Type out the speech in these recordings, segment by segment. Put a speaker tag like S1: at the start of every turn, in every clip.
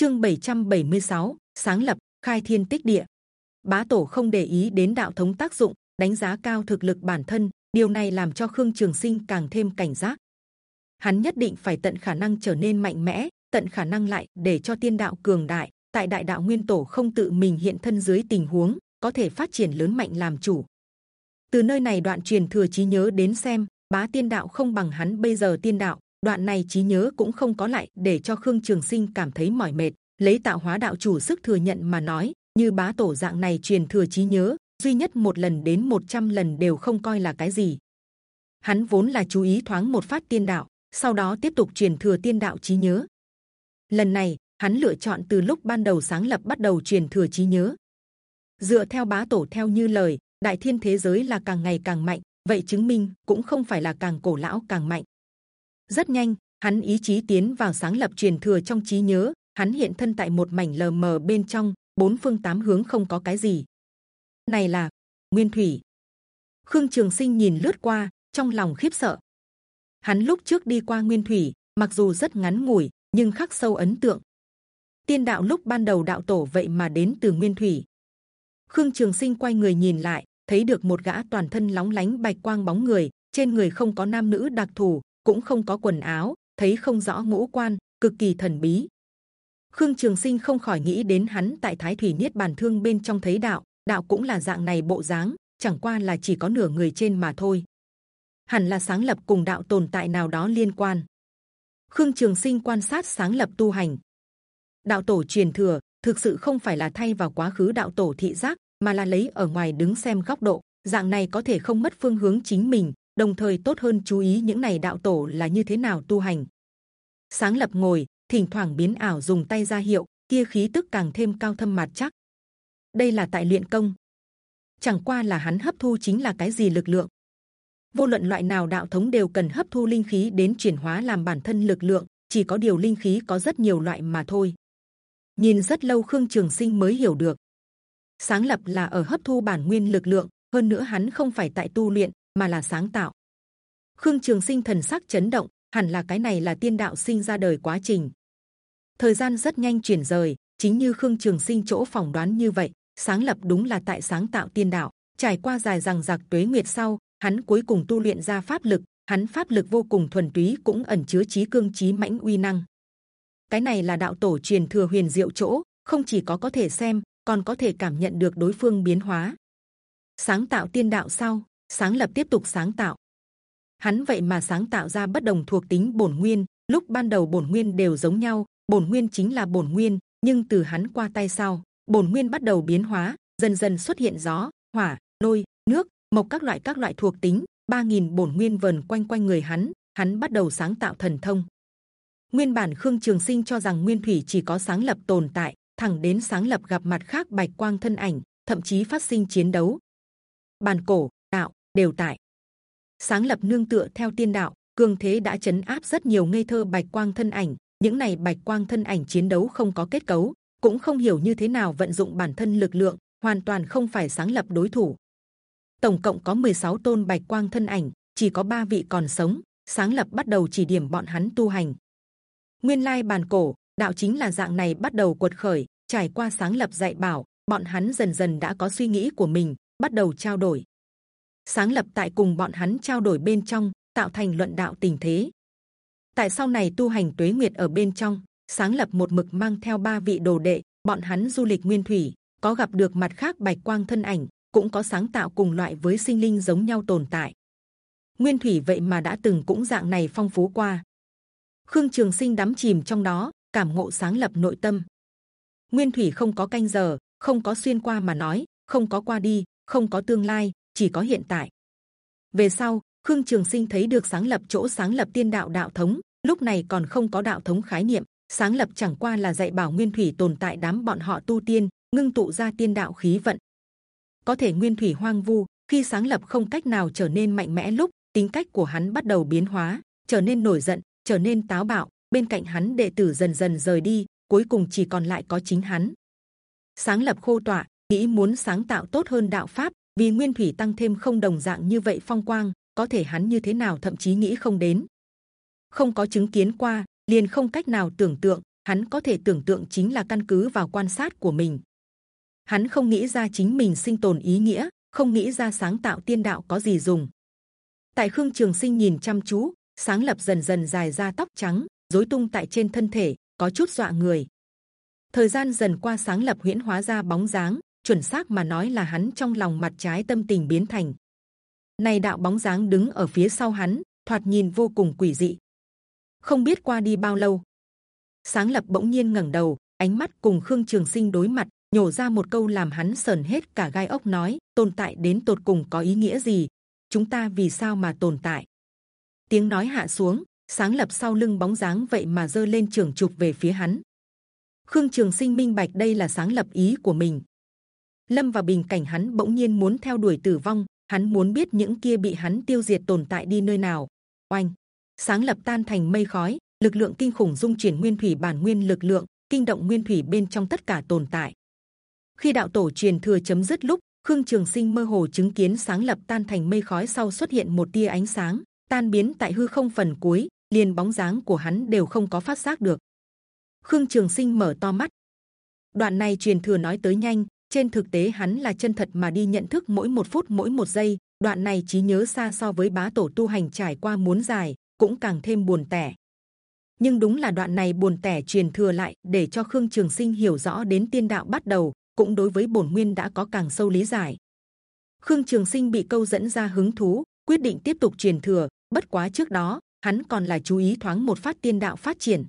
S1: Chương 776, sáng lập, khai thiên tích địa. Bá tổ không để ý đến đạo thống tác dụng, đánh giá cao thực lực bản thân. Điều này làm cho Khương Trường Sinh càng thêm cảnh giác. Hắn nhất định phải tận khả năng trở nên mạnh mẽ, tận khả năng lại để cho tiên đạo cường đại. Tại đại đạo nguyên tổ không tự mình hiện thân dưới tình huống, có thể phát triển lớn mạnh làm chủ. Từ nơi này đoạn truyền thừa trí nhớ đến xem, bá tiên đạo không bằng hắn bây giờ tiên đạo, đoạn này trí nhớ cũng không có lại để cho khương trường sinh cảm thấy mỏi mệt. Lấy tạo hóa đạo chủ sức thừa nhận mà nói, như bá tổ dạng này truyền thừa trí nhớ, duy nhất một lần đến 100 lần đều không coi là cái gì. Hắn vốn là chú ý thoáng một phát tiên đạo, sau đó tiếp tục truyền thừa tiên đạo trí nhớ. Lần này, hắn lựa chọn từ lúc ban đầu sáng lập bắt đầu truyền thừa trí nhớ. Dựa theo bá tổ theo như lời, đại thiên thế giới là càng ngày càng mạnh, vậy chứng minh cũng không phải là càng cổ lão càng mạnh rất nhanh, hắn ý chí tiến vào sáng lập truyền thừa trong trí nhớ, hắn hiện thân tại một mảnh lờ mờ bên trong, bốn phương tám hướng không có cái gì. Này là, nguyên thủy. Khương trường sinh nhìn lướt qua, trong lòng khiếp sợ. Hắn lúc trước đi qua nguyên thủy, mặc dù rất ngắn ngủi, nhưng khắc sâu ấn tượng. Tiên đạo lúc ban đầu đạo tổ vậy mà đến từ nguyên thủy. Khương trường sinh quay người nhìn lại, thấy được một gã toàn thân lóng lánh bạch quang bóng người, trên người không có nam nữ đặc thù cũng không có quần áo, thấy không rõ ngũ quan, cực kỳ thần bí. Khương Trường Sinh không khỏi nghĩ đến hắn tại Thái Thủy Niết Bàn Thương bên trong thấy đạo, đạo cũng là dạng này bộ dáng, chẳng qua là chỉ có nửa người trên mà thôi. Hẳn là sáng lập cùng đạo tồn tại nào đó liên quan. Khương Trường Sinh quan sát sáng lập tu hành. Đạo tổ truyền thừa thực sự không phải là thay vào quá khứ đạo tổ thị giác, mà là lấy ở ngoài đứng xem góc độ. Dạng này có thể không mất phương hướng chính mình, đồng thời tốt hơn chú ý những này đạo tổ là như thế nào tu hành. Sáng lập ngồi, thỉnh thoảng biến ảo dùng tay ra hiệu, kia khí tức càng thêm cao thâm mạt chắc. Đây là tại luyện công, chẳng qua là hắn hấp thu chính là cái gì lực lượng. Vô luận loại nào đạo thống đều cần hấp thu linh khí đến chuyển hóa làm bản thân lực lượng, chỉ có điều linh khí có rất nhiều loại mà thôi. Nhìn rất lâu Khương Trường Sinh mới hiểu được, sáng lập là ở hấp thu bản nguyên lực lượng. Hơn nữa hắn không phải tại tu luyện, mà là sáng tạo. Khương Trường Sinh thần sắc chấn động, hẳn là cái này là tiên đạo sinh ra đời quá trình. Thời gian rất nhanh chuyển rời, chính như Khương Trường Sinh chỗ phỏng đoán như vậy, sáng lập đúng là tại sáng tạo tiên đạo. Trải qua dài rằng giặc tuế nguyệt sau, hắn cuối cùng tu luyện ra pháp lực. Hắn pháp lực vô cùng thuần túy, cũng ẩn chứa trí cương trí mãnh uy năng. Cái này là đạo tổ truyền thừa huyền diệu chỗ, không chỉ có có thể xem, còn có thể cảm nhận được đối phương biến hóa. Sáng tạo tiên đạo sau, sáng lập tiếp tục sáng tạo. Hắn vậy mà sáng tạo ra bất đồng thuộc tính bổn nguyên. Lúc ban đầu bổn nguyên đều giống nhau, bổn nguyên chính là bổn nguyên, nhưng từ hắn qua tay sau, bổn nguyên bắt đầu biến hóa, dần dần xuất hiện gió, hỏa, lôi, nước, mộc các loại các loại thuộc tính. 3.000 bổn nguyên vần quanh quanh người hắn hắn bắt đầu sáng tạo thần thông. Nguyên bản khương trường sinh cho rằng nguyên thủy chỉ có sáng lập tồn tại, thẳng đến sáng lập gặp mặt khác bạch quang thân ảnh, thậm chí phát sinh chiến đấu. Bàn cổ đạo đều tại. Sáng lập nương tựa theo tiên đạo, cường thế đã chấn áp rất nhiều ngây thơ bạch quang thân ảnh. Những này bạch quang thân ảnh chiến đấu không có kết cấu, cũng không hiểu như thế nào vận dụng bản thân lực lượng, hoàn toàn không phải sáng lập đối thủ. Tổng cộng có 16 tôn bạch quang thân ảnh, chỉ có ba vị còn sống, sáng lập bắt đầu chỉ điểm bọn hắn tu hành. Nguyên lai bàn cổ, đạo chính là dạng này bắt đầu cuột khởi, trải qua sáng lập dạy bảo, bọn hắn dần dần đã có suy nghĩ của mình, bắt đầu trao đổi sáng lập tại cùng bọn hắn trao đổi bên trong, tạo thành luận đạo tình thế. Tại sau này tu hành tuế nguyệt ở bên trong, sáng lập một mực mang theo ba vị đồ đệ, bọn hắn du lịch nguyên thủy, có gặp được mặt khác bạch quang thân ảnh, cũng có sáng tạo cùng loại với sinh linh giống nhau tồn tại. Nguyên thủy vậy mà đã từng cũng dạng này phong phú qua. Khương trường sinh đắm chìm trong đó, cảm ngộ sáng lập nội tâm. Nguyên thủy không có canh giờ, không có xuyên qua mà nói, không có qua đi, không có tương lai chỉ có hiện tại. Về sau, Khương Trường Sinh thấy được sáng lập chỗ sáng lập tiên đạo đạo thống, lúc này còn không có đạo thống khái niệm, sáng lập chẳng qua là dạy bảo nguyên thủy tồn tại đám bọn họ tu tiên, ngưng tụ ra tiên đạo khí vận. Có thể nguyên thủy hoang vu, khi sáng lập không cách nào trở nên mạnh mẽ lúc tính cách của hắn bắt đầu biến hóa, trở nên nổi giận, trở nên táo bạo. Bên cạnh hắn đệ tử dần dần rời đi, cuối cùng chỉ còn lại có chính hắn. Sáng lập khô tọa, nghĩ muốn sáng tạo tốt hơn đạo pháp, vì nguyên thủy tăng thêm không đồng dạng như vậy phong quang có thể hắn như thế nào thậm chí nghĩ không đến không có chứng kiến qua liền không cách nào tưởng tượng hắn có thể tưởng tượng chính là căn cứ vào quan sát của mình. Hắn không nghĩ ra chính mình sinh tồn ý nghĩa, không nghĩ ra sáng tạo tiên đạo có gì dùng. Tại Khương Trường Sinh nhìn chăm chú, sáng lập dần dần dài ra tóc trắng, rối tung tại trên thân thể, có chút dọa người. Thời gian dần qua sáng lập huyễn hóa ra bóng dáng, chuẩn xác mà nói là hắn trong lòng mặt trái tâm tình biến thành. Này đạo bóng dáng đứng ở phía sau hắn, thoạt nhìn vô cùng quỷ dị. Không biết qua đi bao lâu, sáng lập bỗng nhiên ngẩng đầu, ánh mắt cùng khương trường sinh đối mặt, nhổ ra một câu làm hắn sờn hết cả gai ốc nói tồn tại đến tột cùng có ý nghĩa gì? Chúng ta vì sao mà tồn tại? Tiếng nói hạ xuống sáng lập sau lưng bóng dáng vậy mà dơ lên trường trục về phía hắn. Khương trường sinh minh bạch đây là sáng lập ý của mình lâm vào bình cảnh hắn bỗng nhiên muốn theo đuổi tử vong, hắn muốn biết những kia bị hắn tiêu diệt tồn tại đi nơi nào. Oanh! Sáng lập tan thành mây khói, lực lượng kinh khủng dung chuyển nguyên thủy bản nguyên lực lượng, kinh động nguyên thủy bên trong tất cả tồn tại. Khi đạo tổ truyền thừa chấm dứt lúc, khương trường sinh mơ hồ chứng kiến sáng lập tan thành mây khói sau xuất hiện một tia ánh sáng, tan biến tại hư không phần cuối, liền bóng dáng của hắn đều không có phát giác được. Khương trường sinh mở to mắt. Đoạn này truyền thừa nói tới nhanh trên thực tế hắn là chân thật mà đi nhận thức mỗi một phút mỗi một giây đoạn này trí nhớ xa so với bá tổ tu hành trải qua muốn dài cũng càng thêm buồn tẻ nhưng đúng là đoạn này buồn tẻ truyền thừa lại để cho khương trường sinh hiểu rõ đến tiên đạo bắt đầu cũng đối với bổn nguyên đã có càng sâu lý giải. Khương Trường Sinh bị câu dẫn ra hứng thú, quyết định tiếp tục truyền thừa. Bất quá trước đó, hắn còn là chú ý thoáng một phát tiên đạo phát triển.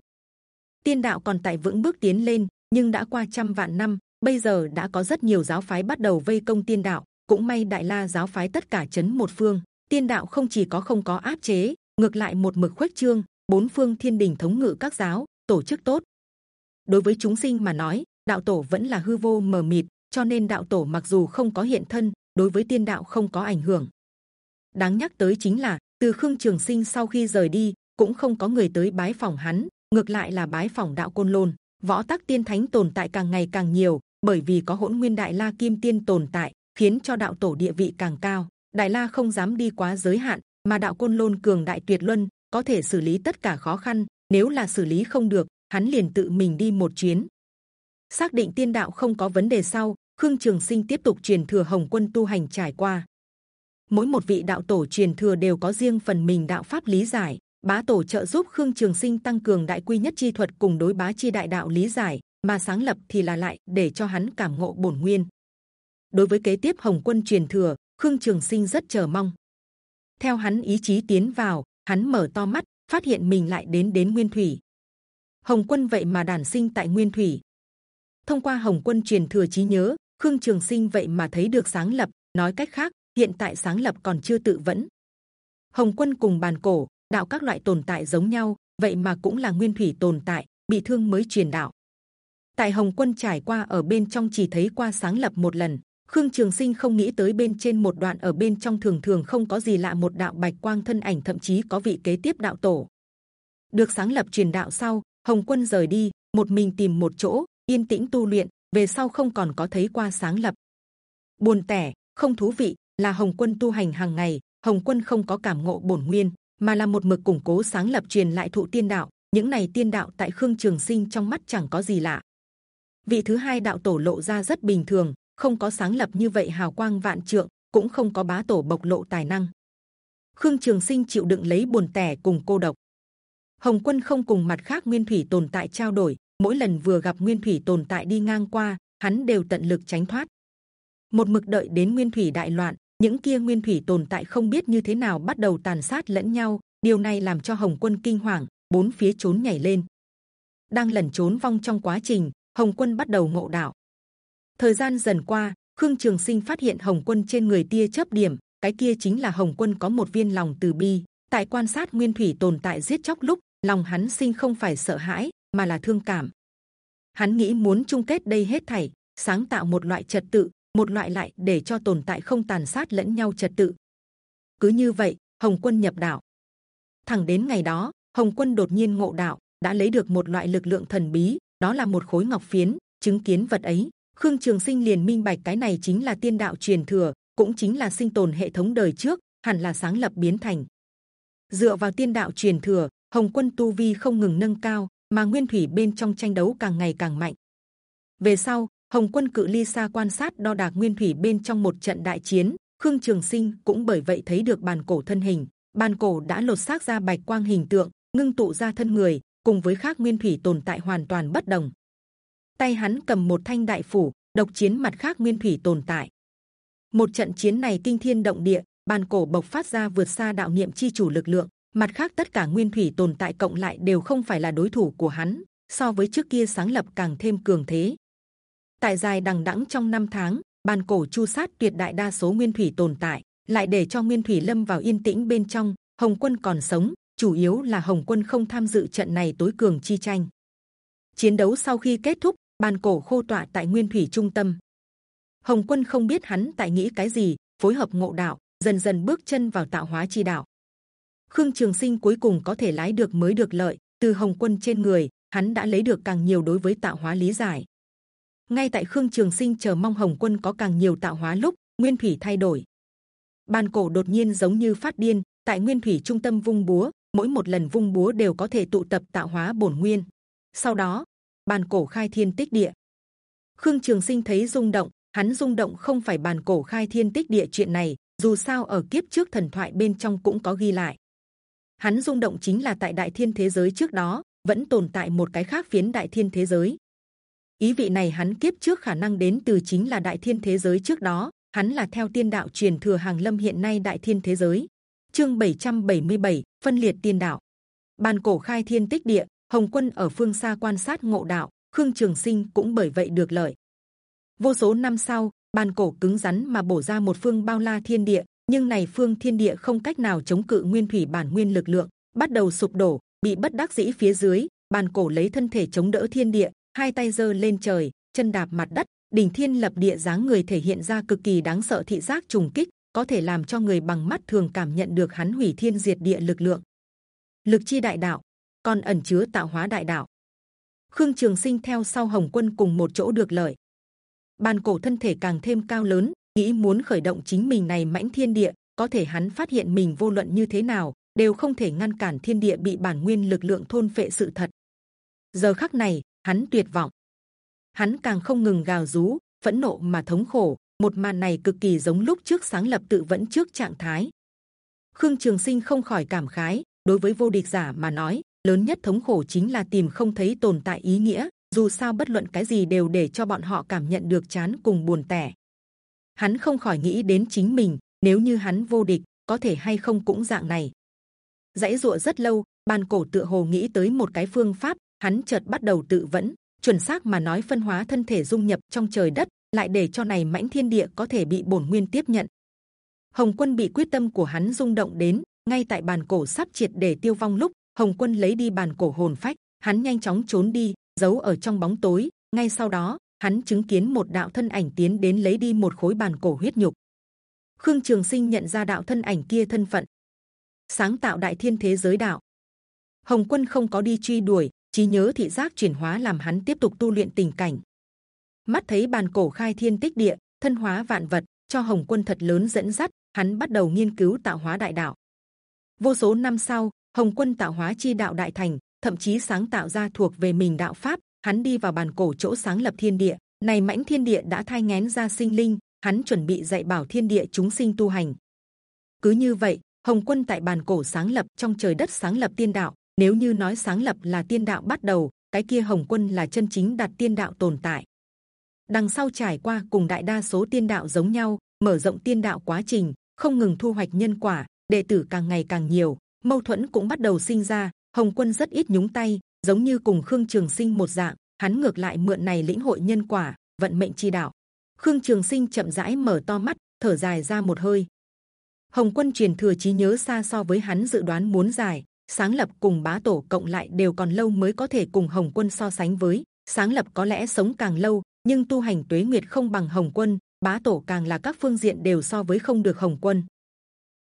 S1: Tiên đạo còn tại vững bước tiến lên, nhưng đã qua trăm vạn năm, bây giờ đã có rất nhiều giáo phái bắt đầu vây công tiên đạo. Cũng may Đại La giáo phái tất cả chấn một phương, tiên đạo không chỉ có không có áp chế, ngược lại một mực khuếch trương, bốn phương thiên đình thống ngự các giáo, tổ chức tốt. Đối với chúng sinh mà nói, đạo tổ vẫn là hư vô mờ mịt cho nên đạo tổ mặc dù không có hiện thân đối với tiên đạo không có ảnh hưởng đáng nhắc tới chính là từ khương trường sinh sau khi rời đi cũng không có người tới bái phỏng hắn ngược lại là bái phỏng đạo côn lôn võ tắc tiên thánh tồn tại càng ngày càng nhiều bởi vì có hỗn nguyên đại la kim tiên tồn tại, khiến cho đạo tổ địa vị càng cao. Đại la không dám đi quá giới hạn, mà đạo côn lôn cường đại tuyệt luân, có thể xử lý tất cả khó khăn. Nếu là xử lý không được, hắn liền tự mình đi một chuyến. Xác định tiên đạo không có vấn đề sau, khương trường sinh tiếp tục truyền thừa hồng quân tu hành trải qua. Mỗi một vị đạo tổ truyền thừa đều có riêng phần mình đạo pháp lý giải. Bá tổ trợ giúp khương trường sinh tăng cường đại quy nhất chi thuật cùng đối bá chi đại đạo lý giải mà sáng lập thì là lại để cho hắn cảm ngộ bổn nguyên. Đối với kế tiếp hồng quân truyền thừa, khương trường sinh rất chờ mong. Theo hắn ý chí tiến vào, hắn mở to mắt, phát hiện mình lại đến đến nguyên thủy. Hồng quân vậy mà đản sinh tại nguyên thủy. Thông qua hồng quân truyền thừa trí nhớ, khương trường sinh vậy mà thấy được sáng lập, nói cách khác, hiện tại sáng lập còn chưa tự vẫn. Hồng quân cùng bàn cổ, đạo các loại tồn tại giống nhau, vậy mà cũng là nguyên thủy tồn tại, bị thương mới truyền đạo tại hồng quân trải qua ở bên trong chỉ thấy qua sáng lập một lần. Khương trường sinh không nghĩ tới bên trên một đoạn ở bên trong thường thường không có gì lạ một đạo bạch quang thân ảnh, thậm chí có vị kế tiếp đạo tổ. Được sáng lập truyền đạo sau, hồng quân rời đi, một mình tìm một chỗ, yên tĩnh tu luyện, về sau không còn có thấy qua sáng lập. Buồn tẻ, không thú vị, là hồng quân tu hành hàng ngày, hồng quân không có cảm ngộ bổn nguyên, mà là một mực củng cố sáng lập truyền lại thụ tiên đạo. Những này tiên đạo tại khương trường sinh trong mắt chẳng có gì lạ vị thứ hai đạo tổ lộ ra rất bình thường, không có sáng lập như vậy hào quang vạn trượng, cũng không có bá tổ bộc lộ tài năng. Khương trường sinh chịu đựng lấy buồn tẻ cùng cô độc. Hồng quân không cùng mặt khác nguyên thủy tồn tại trao đổi, mỗi lần vừa gặp nguyên thủy tồn tại đi ngang qua, hắn đều tận lực tránh thoát. Một mực đợi đến nguyên thủy đại loạn, những kia nguyên thủy tồn tại không biết như thế nào bắt đầu tàn sát lẫn nhau, điều này làm cho hồng quân kinh hoàng, bốn phía trốn nhảy lên. Đang lẩn trốn vong trong quá trình hồng quân bắt đầu ngộ đạo thời gian dần qua khương trường sinh phát hiện hồng quân trên người tia chớp điểm cái kia chính là hồng quân có một viên lòng từ bi tại quan sát nguyên thủy tồn tại giết chóc lúc lòng hắn sinh không phải sợ hãi mà là thương cảm. Hắn nghĩ muốn chung kết đây hết thảy, sáng tạo một loại trật tự, một loại lại để cho tồn tại không tàn sát lẫn nhau trật tự. Cứ như vậy, Hồng Quân nhập đạo. Thẳng đến ngày đó, Hồng Quân đột nhiên ngộ đạo, đã lấy được một loại lực lượng thần bí, đó là một khối ngọc phiến. Chứng kiến vật ấy, Khương Trường Sinh liền minh bạch cái này chính là tiên đạo truyền thừa, cũng chính là sinh tồn hệ thống đời trước, hẳn là sáng lập biến thành. Dựa vào tiên đạo truyền thừa, Hồng Quân tu vi không ngừng nâng cao, mà nguyên thủy bên trong tranh đấu càng ngày càng mạnh. Về sau, Hồng Quân cự ly xa quan sát đo đạc nguyên thủy bên trong một trận đại chiến, Khương Trường Sinh cũng bởi vậy thấy được bàn cổ thân hình. Bàn cổ đã lột xác ra bạch quang hình tượng, ngưng tụ ra thân người, cùng với khác nguyên thủy tồn tại hoàn toàn bất đồng. Tay hắn cầm một thanh đại phủ, độc chiến mặt khác nguyên thủy tồn tại. Một trận chiến này kinh thiên động địa, bàn cổ bộc phát ra vượt xa đạo niệm chi chủ lực lượng. Mặt khác tất cả nguyên thủy tồn tại cộng lại đều không phải là đối thủ của hắn. So với trước kia sáng lập càng thêm cường thế. Tại dài đằng đẵng trong năm tháng, bàn cổ chu sát tuyệt đại đa số nguyên thủy tồn tại, lại để cho nguyên thủy lâm vào yên tĩnh bên trong. Hồng quân còn sống, chủ yếu là Hồng quân không tham dự trận này tối cường chi tranh. Chiến đấu sau khi kết thúc, bàn cổ khô tọa tại nguyên thủy trung tâm. Hồng quân không biết hắn tại nghĩ cái gì, phối hợp ngộ đạo, dần dần bước chân vào tạo hóa chi đạo. Khương Trường Sinh cuối cùng có thể lái được mới được lợi từ Hồng Quân trên người, hắn đã lấy được càng nhiều đối với tạo hóa lý giải. Ngay tại Khương Trường Sinh chờ mong Hồng Quân có càng nhiều tạo hóa lúc Nguyên Thủy thay đổi, bàn cổ đột nhiên giống như phát điên tại Nguyên Thủy trung tâm vung búa, mỗi một lần vung búa đều có thể tụ tập tạo hóa bổn nguyên. Sau đó, bàn cổ khai thiên tích địa. Khương Trường Sinh thấy rung động, hắn rung động không phải bàn cổ khai thiên tích địa chuyện này, dù sao ở kiếp trước thần thoại bên trong cũng có ghi lại. Hắn rung động chính là tại đại thiên thế giới trước đó vẫn tồn tại một cái khác phiến đại thiên thế giới. Ý vị này hắn kiếp trước khả năng đến từ chính là đại thiên thế giới trước đó. Hắn là theo tiên đạo truyền thừa hàng lâm hiện nay đại thiên thế giới. Chương 777, phân liệt tiên đạo. Bàn cổ khai thiên tích địa, Hồng Quân ở phương xa quan sát ngộ đạo, Khương Trường Sinh cũng bởi vậy được lợi. Vô số năm sau, bàn cổ cứng rắn mà bổ ra một phương bao la thiên địa, nhưng này phương thiên địa không cách nào chống cự nguyên thủy bản nguyên lực lượng, bắt đầu sụp đổ, bị bất đắc dĩ phía dưới. Bàn cổ lấy thân thể chống đỡ thiên địa, hai tay giơ lên trời, chân đạp mặt đất, đỉnh thiên lập địa dáng người thể hiện ra cực kỳ đáng sợ thị giác trùng kích, có thể làm cho người bằng mắt thường cảm nhận được hắn hủy thiên diệt địa lực lượng. Lực chi đại đạo, còn ẩn chứa tạo hóa đại đạo. Khương Trường Sinh theo sau Hồng Quân cùng một chỗ được lợi. Bàn cổ thân thể càng thêm cao lớn, nghĩ muốn khởi động chính mình này mãnh thiên địa, có thể hắn phát hiện mình vô luận như thế nào đều không thể ngăn cản thiên địa bị bản nguyên lực lượng thôn phệ sự thật. Giờ khắc này, hắn tuyệt vọng, hắn càng không ngừng gào rú, phẫn nộ mà thống khổ. Một màn này cực kỳ giống lúc trước sáng lập tự vẫn trước trạng thái. Khương Trường Sinh không khỏi cảm khái, đối với vô địch giả mà nói, lớn nhất thống khổ chính là tìm không thấy tồn tại ý nghĩa. Dù sao bất luận cái gì đều để cho bọn họ cảm nhận được chán cùng buồn tẻ. Hắn không khỏi nghĩ đến chính mình, nếu như hắn vô địch, có thể hay không cũng dạng này. Dãy dụa rất lâu, ban cổ tựa hồ nghĩ tới một cái phương pháp, hắn chợt bắt đầu tự vẫn, chuẩn xác mà nói phân hóa thân thể dung nhập trong trời đất, lại để cho này mãnh thiên địa có thể bị bổn nguyên tiếp nhận. Hồng Quân bị quyết tâm của hắn rung động đến, ngay tại bàn cổ sắp triệt để tiêu vong lúc, Hồng Quân lấy đi bàn cổ hồn phách, hắn nhanh chóng trốn đi, giấu ở trong bóng tối. Ngay sau đó, hắn chứng kiến một đạo thân ảnh tiến đến lấy đi một khối bàn cổ huyết nhục. Khương Trường Sinh nhận ra đạo thân ảnh kia thân phận, sáng tạo đại thiên thế giới đạo. Hồng Quân không có đi truy đuổi, trí nhớ thị giác chuyển hóa làm hắn tiếp tục tu luyện tình cảnh. Mắt thấy bàn cổ khai thiên tích địa, thân hóa vạn vật, cho Hồng Quân thật lớn dẫn dắt, hắn bắt đầu nghiên cứu tạo hóa đại đạo. Vô số năm sau, Hồng Quân tạo hóa chi đạo đại thành, thậm chí sáng tạo ra thuộc về mình đạo pháp. Hắn đi vào bàn cổ chỗ sáng lập thiên địa, này mãnh thiên địa đã thai ngén ra sinh linh, hắn chuẩn bị dạy bảo thiên địa chúng sinh tu hành. Cứ như vậy, Hồng Quân tại bàn cổ sáng lập trong trời đất sáng lập tiên đạo, nếu như nói sáng lập là tiên đạo bắt đầu, cái kia Hồng Quân là chân chính đặt tiên đạo tồn tại. Đằng sau trải qua cùng đại đa số tiên đạo giống nhau, mở rộng tiên đạo quá trình, không ngừng thu hoạch nhân quả, đệ tử càng ngày càng nhiều, mâu thuẫn cũng bắt đầu sinh ra. Hồng Quân rất ít nhúng tay, giống như cùng Khương Trường Sinh một dạng, hắn ngược lại mượn này lĩnh hội nhân quả, vận mệnh chi đạo. Khương Trường Sinh chậm rãi mở to mắt, thở dài ra một hơi. Hồng Quân truyền thừa trí nhớ xa so với hắn dự đoán muốn dài, sáng lập cùng bá tổ cộng lại đều còn lâu mới có thể cùng hồng quân so sánh với sáng lập có lẽ sống càng lâu nhưng tu hành tuế nguyệt không bằng hồng quân, bá tổ càng là các phương diện đều so với không được hồng quân.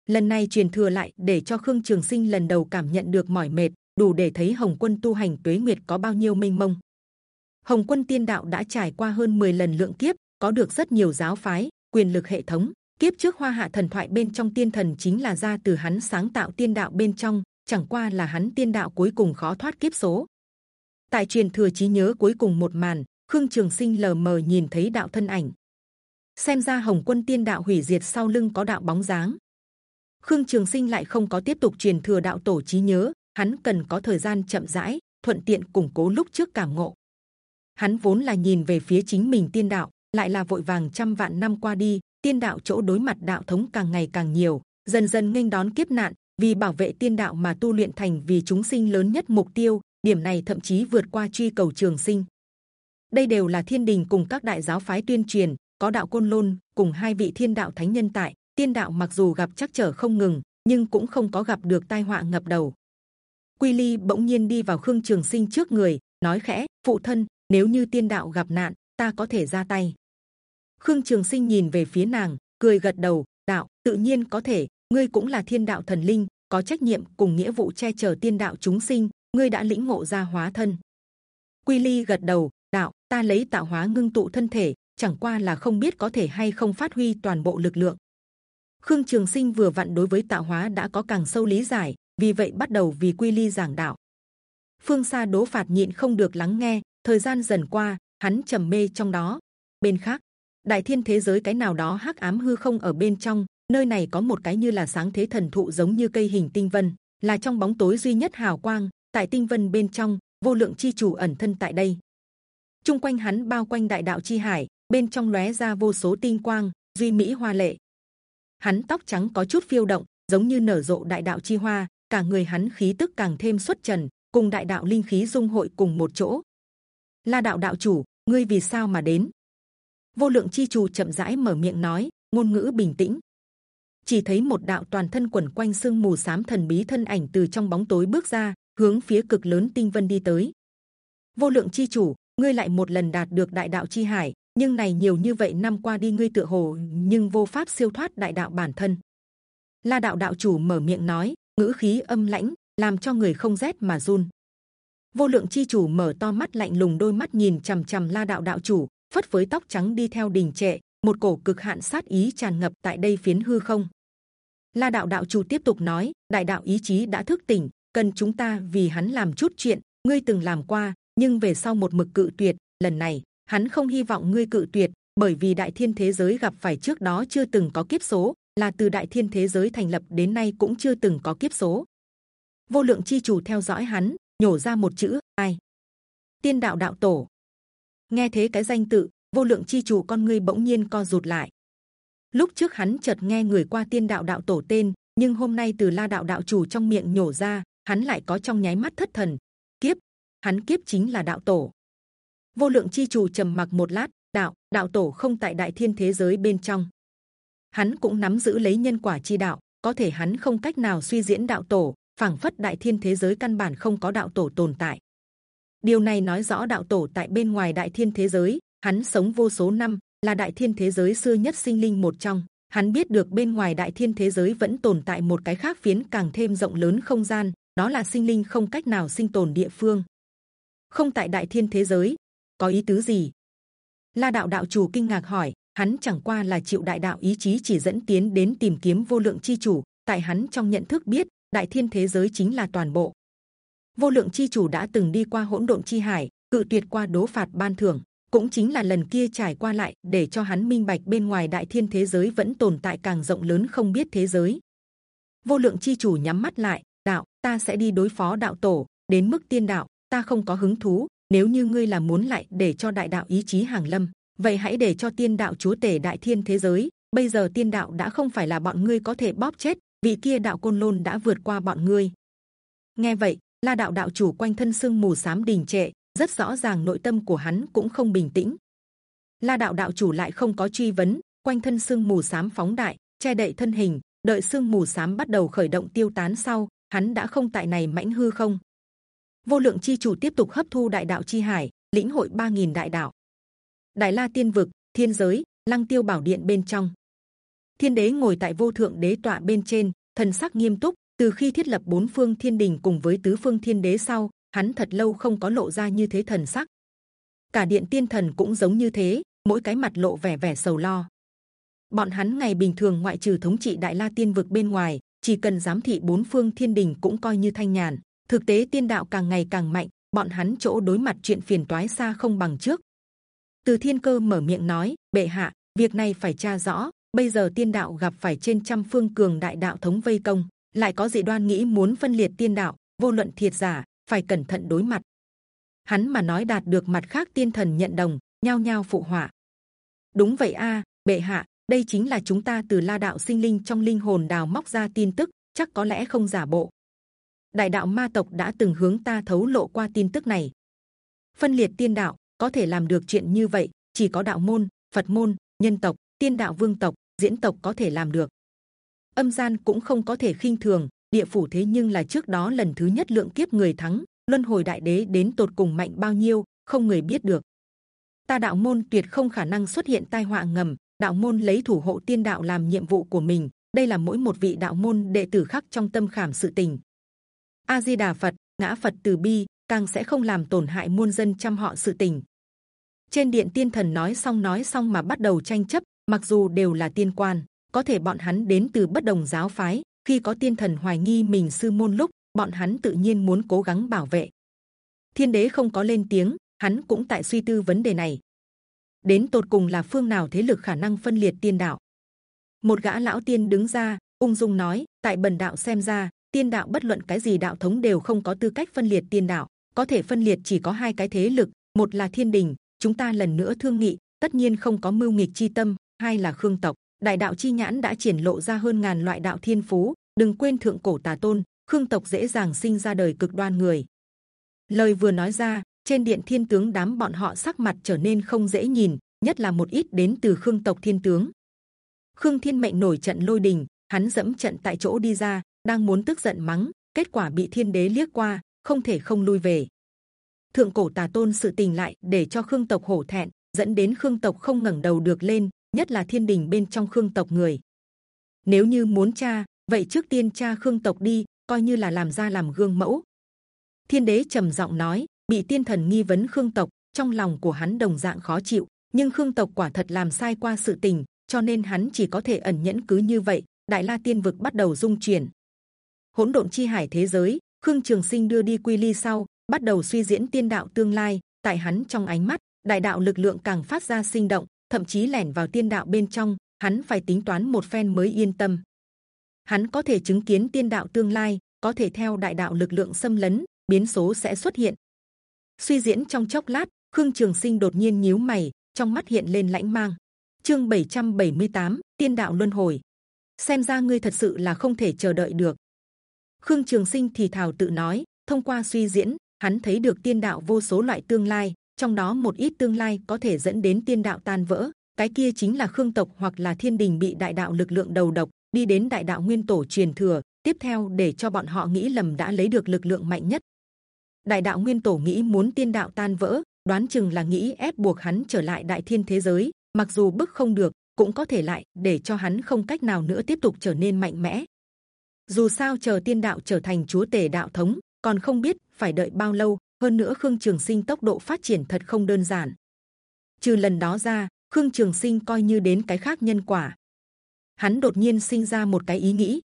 S1: Lần này truyền thừa lại để cho khương trường sinh lần đầu cảm nhận được mỏi mệt, đủ để thấy hồng quân tu hành tuế nguyệt có bao nhiêu mênh mông. Hồng quân tiên đạo đã trải qua hơn 10 lần lượng kiếp, có được rất nhiều giáo phái, quyền lực hệ thống. Kiếp trước hoa hạ thần thoại bên trong tiên thần chính là ra từ hắn sáng tạo tiên đạo bên trong, chẳng qua là hắn tiên đạo cuối cùng khó thoát kiếp số. tại truyền thừa trí nhớ cuối cùng một màn khương trường sinh lờ mờ nhìn thấy đạo thân ảnh. Xem ra hồng quân tiên đạo hủy diệt sau lưng có đạo bóng dáng. Khương trường sinh lại không có tiếp tục truyền thừa đạo tổ trí nhớ, hắn cần có thời gian chậm rãi, thuận tiện củng cố lúc trước cảm ngộ. Hắn vốn là nhìn về phía chính mình tiên đạo, lại là vội vàng trăm vạn năm qua đi, tiên đạo chỗ đối mặt đạo thống càng ngày càng nhiều, dần dần nghênh đón kiếp nạn, vì bảo vệ tiên đạo mà tu luyện thành vì chúng sinh lớn nhất mục tiêu, điểm này thậm chí vượt qua truy cầu trường sinh đây đều là thiên đình cùng các đại giáo phái tuyên truyền, có đạo côn lôn cùng hai vị thiên đạo thánh nhân tại. Tiên đạo mặc dù gặp chắc trở không ngừng, nhưng cũng không có gặp được tai họa ngập đầu. Quy ly bỗng nhiên đi vào khương trường sinh trước người, nói khẽ, phụ thân, nếu như tiên đạo gặp nạn, ta có thể ra tay. Khương trường sinh nhìn về phía nàng, cười gật đầu, đạo, tự nhiên có thể, ngươi cũng là thiên đạo thần linh, có trách nhiệm cùng nghĩa vụ che chở tiên đạo chúng sinh, ngươi đã lĩnh ngộ ra hóa thân. Quy ly gật đầu ta lấy tạo hóa ngưng tụ thân thể, chẳng qua là không biết có thể hay không phát huy toàn bộ lực lượng. Khương trường sinh vừa vặn đối với tạo hóa đã có càng sâu lý giải, vì vậy bắt đầu vì quy ly giảng đạo. Phương xa đố phạt nhịn không được lắng nghe, thời gian dần qua, hắn trầm mê trong đó. Bên khác, đại thiên thế giới cái nào đó hắc ám hư không ở bên trong, nơi này có một cái như là sáng thế thần thụ giống như cây hình tinh vân, là trong bóng tối duy nhất hào quang, tại tinh vân bên trong, vô lượng chi chủ ẩn thân tại đây chung quanh hắn bao quanh đại đạo chi hải, bên trong lóe ra vô số tinh quang, duy mỹ hoa lệ. Hắn tóc trắng có chút phiêu động, giống như nở rộ đại đạo chi hoa, cả người hắn khí tức càng thêm xuất trần, cùng đại đạo linh khí dung hội cùng một chỗ. La đạo đạo chủ, ngươi vì sao mà đến? Vô lượng chi chủ chậm rãi mở miệng nói, ngôn ngữ bình tĩnh. Chỉ thấy một đạo toàn thân quẩn quanh sương mù sám thần bí thân ảnh từ trong bóng tối bước ra, hướng phía cực lớn tinh vân đi tới. Vô lượng chi chủ ngươi lại một lần đạt được đại đạo chi hải, nhưng này nhiều như vậy năm qua đi ngươi tựa hồ nhưng vô pháp siêu thoát đại đạo bản thân. La đạo đạo chủ mở miệng nói, ngữ khí âm lãnh, làm cho người không rét mà run. Vô lượng chi chủ mở to mắt lạnh lùng đôi mắt nhìn c h ầ m c h ầ m la đạo đạo chủ, phất với tóc trắng đi theo đình trệ, một cổ cực hạn sát ý tràn ngập tại đây phiến hư không. La đạo đạo chủ tiếp tục nói, đại đạo ý chí đã thức tỉnh, cần chúng ta vì hắn làm chút chuyện, ngươi từng làm qua nhưng về sau một mực cự tuyệt, lần này, hắn không hy vọng ngươi cự tuyệt, bởi vì đại thiên thế giới gặp phải trước đó chưa từng có kiếp số, là từ đại thiên thế giới thành lập đến nay cũng chưa từng có kiếp số. Vô lượng chi chủ theo dõi hắn, nhổ ra một chữ, ai? Tiên đạo đạo tổ. Nghe thế cái danh tự, vô lượng chi chủ con ngươi bỗng nhiên co rụt lại. Lúc trước hắn chợt nghe người qua tiên đạo đạo tổ tên, nhưng hôm nay từ la đạo đạo chủ trong miệng nhổ ra, hắn lại có trong nháy mắt thất thần hắn kiếp chính là đạo tổ. Vô lượng chi chủ trầm mặc một lát, đạo đạo tổ không tại đại thiên thế giới bên trong. Hắn cũng nắm giữ lấy nhân quả chi đạo, có thể hắn không cách nào suy diễn đạo tổ, phảng phất đại thiên thế giới căn bản không có đạo tổ tồn tại. Điều này nói rõ đạo tổ tại bên ngoài đại thiên thế giới, hắn sống vô số năm, là đại thiên thế giới xưa nhất sinh linh một trong. Hắn biết được bên ngoài đại thiên thế giới vẫn tồn tại một cái khác phiến càng thêm rộng lớn không gian, đó là sinh linh không cách nào sinh tồn địa phương không tại đại thiên thế giới. Có ý tứ gì? La đạo đạo chủ kinh ngạc hỏi. Hắn chẳng qua là chịu đại đạo ý chí chỉ dẫn tiến đến tìm kiếm vô lượng chi chủ. Tại hắn trong nhận thức biết, đại thiên thế giới chính là toàn bộ. Vô lượng chi chủ đã từng đi qua hỗn độn chi hải, cự tuyệt qua đố phạt ban thưởng. Cũng chính là lần kia trải qua lại, để cho hắn minh bạch bên ngoài đại thiên thế giới vẫn tồn tại càng rộng lớn không biết thế giới. Vô lượng chi chủ nhắm mắt lại. Đạo, ta sẽ đi đối phó đạo tổ. Đến mức tiên đạo ta không có hứng thú nếu như ngươi là muốn lại để cho đại đạo ý chí hàng lâm vậy hãy để cho tiên đạo chúa tể đại thiên thế giới bây giờ tiên đạo đã không phải là bọn ngươi có thể bóp chết vị kia đạo côn lôn đã vượt qua bọn ngươi. Nghe vậy, La đạo đạo chủ quanh thân sương mù sám đình trệ, rất rõ ràng nội tâm của hắn cũng không bình tĩnh. La đạo đạo chủ lại không có truy vấn, quanh thân sương mù sám phóng đại, che đậy thân hình. Đợi sương mù sám bắt đầu khởi động tiêu tán sau, hắn đã không tại này mãnh hư không. Vô lượng chi chủ tiếp tục hấp thu đại đạo chi hải, lĩnh hội 3.000 đại đạo. Đại La tiên vực, thiên giới, lăng tiêu bảo điện bên trong. Thiên đế ngồi tại vô thượng đế tọa bên trên thần sắc nghiêm túc từ khi thiết lập bốn phương thiên đình cùng với tứ phương thiên đế sau hắn thật lâu không có lộ ra như thế thần sắc. Cả điện tiên thần cũng giống như thế mỗi cái mặt lộ vẻ vẻ sầu lo. Bọn hắn ngày bình thường ngoại trừ thống trị đại la tiên vực bên ngoài chỉ cần giám thị bốn phương thiên đình cũng coi như thanh nhàn thực tế tiên đạo càng ngày càng mạnh bọn hắn chỗ đối mặt chuyện phiền toái xa không bằng trước. Từ Thiên Cơ mở miệng nói, bệ hạ, việc này phải tra rõ. Bây giờ tiên đạo gặp phải trên trăm phương cường đại đạo thống vây công, lại có dị đoan nghĩ muốn phân liệt tiên đạo, vô luận thiệt giả, phải cẩn thận đối mặt. Hắn mà nói đạt được mặt khác tiên thần nhận đồng, nhao nhao phụ họa. Đúng vậy a, bệ hạ, đây chính là chúng ta từ la đạo sinh linh trong linh hồn đào móc ra tin tức, chắc có lẽ không giả bộ. Đại đạo ma tộc đã từng hướng ta thấu lộ qua tin tức này. Phân liệt tiên đạo có thể làm được chuyện như vậy, chỉ có đạo môn, Phật môn, nhân tộc, tiên đạo vương tộc, diễn tộc có thể làm được. Âm gian cũng không có thể khinh thường. Địa phủ thế nhưng là trước đó lần thứ nhất lượng kiếp người thắng, luân hồi đại đế đến tột cùng mạnh bao nhiêu, không người biết được. Ta đạo môn tuyệt không khả năng xuất hiện tai họa ngầm. Đạo môn lấy thủ hộ tiên đạo làm nhiệm vụ của mình. Đây là mỗi một vị đạo môn đệ tử khắc trong tâm khảm sự tình. A Di Đà Phật, ngã Phật từ bi, càng sẽ không làm tổn hại muôn dân chăm họ sự tình. Trên điện tiên thần nói xong nói xong mà bắt đầu tranh chấp, mặc dù đều là tiên quan, có thể bọn hắn đến từ bất đồng giáo phái. Khi có tiên thần hoài nghi mình sư môn lúc, bọn hắn tự nhiên muốn cố gắng bảo vệ. Thiên đế không có lên tiếng, hắn cũng tại suy tư vấn đề này. Đến tột cùng là phương nào thế lực khả năng phân liệt tiên đạo? Một gã lão tiên đứng ra, ung dung nói: tại bần đạo xem ra, tiên đạo bất luận cái gì đạo thống đều không có tư cách phân liệt tiên đạo, có thể phân liệt chỉ có hai cái thế lực, một là thiên đình, chúng ta lần nữa thương nghị, tất nhiên không có mưu nghịch chi tâm, hai là khương tộc, đại đạo chi nhãn đã triển lộ ra hơn ngàn loại đạo thiên phú, đừng quên thượng cổ tà tôn, khương tộc dễ dàng sinh ra đời cực đoan người. Lời vừa nói ra, trên điện thiên tướng đám bọn họ sắc mặt trở nên không dễ nhìn, nhất là một ít đến từ khương tộc thiên tướng. Khương Thiên mệnh nổi trận lôi đình, hắn dẫm trận tại chỗ đi ra, đang muốn tức giận mắng, kết quả bị thiên đế liếc qua, không thể không lui về. Thượng cổ tà tôn sự tình lại để cho khương tộc hổ thẹn, dẫn đến khương tộc không ngẩng đầu được lên, nhất là thiên đình bên trong khương tộc người. Nếu như muốn cha, vậy trước tiên cha khương tộc đi, coi như là làm ra làm gương mẫu. Thiên đế trầm giọng nói, bị tiên thần nghi vấn khương tộc, trong lòng của hắn đồng dạng khó chịu. Nhưng khương tộc quả thật làm sai qua sự tình, cho nên hắn chỉ có thể ẩn nhẫn cứ như vậy. Đại La Tiên vực bắt đầu dung chuyển, hỗn độn chi hải thế giới khương trường sinh đưa đi quy ly sau bắt đầu suy diễn tiên đạo tương lai. Tại hắn trong ánh mắt đại đạo lực lượng càng phát ra sinh động thậm chí lẻn vào tiên đạo bên trong hắn phải tính toán một phen mới yên tâm. Hắn có thể chứng kiến tiên đạo tương lai có thể theo đại đạo lực lượng xâm lấn biến số sẽ xuất hiện. Suy diễn trong chốc lát khương trường sinh đột nhiên nhíu mày trong mắt hiện lên lãnh mang. Chương 778, t i ê n đạo luân hồi. Xem ra ngươi thật sự là không thể chờ đợi được. Khương Trường Sinh thì thào tự nói, thông qua suy diễn, hắn thấy được tiên đạo vô số loại tương lai, trong đó một ít tương lai có thể dẫn đến tiên đạo tan vỡ. Cái kia chính là Khương tộc hoặc là Thiên Đình bị đại đạo lực lượng đầu độc, đi đến đại đạo nguyên tổ truyền thừa. Tiếp theo để cho bọn họ nghĩ lầm đã lấy được lực lượng mạnh nhất. Đại đạo nguyên tổ nghĩ muốn tiên đạo tan vỡ, đoán chừng là nghĩ ép buộc hắn trở lại đại thiên thế giới. Mặc dù bức không được, cũng có thể lại để cho hắn không cách nào nữa tiếp tục trở nên mạnh mẽ dù sao chờ tiên đạo trở thành chúa tể đạo thống, còn không biết phải đợi bao lâu, hơn nữa khương trường sinh tốc độ phát triển thật không đơn giản. Trừ lần đó ra, khương trường sinh coi như đến cái khác nhân quả. Hắn đột nhiên sinh ra một cái ý nghĩ.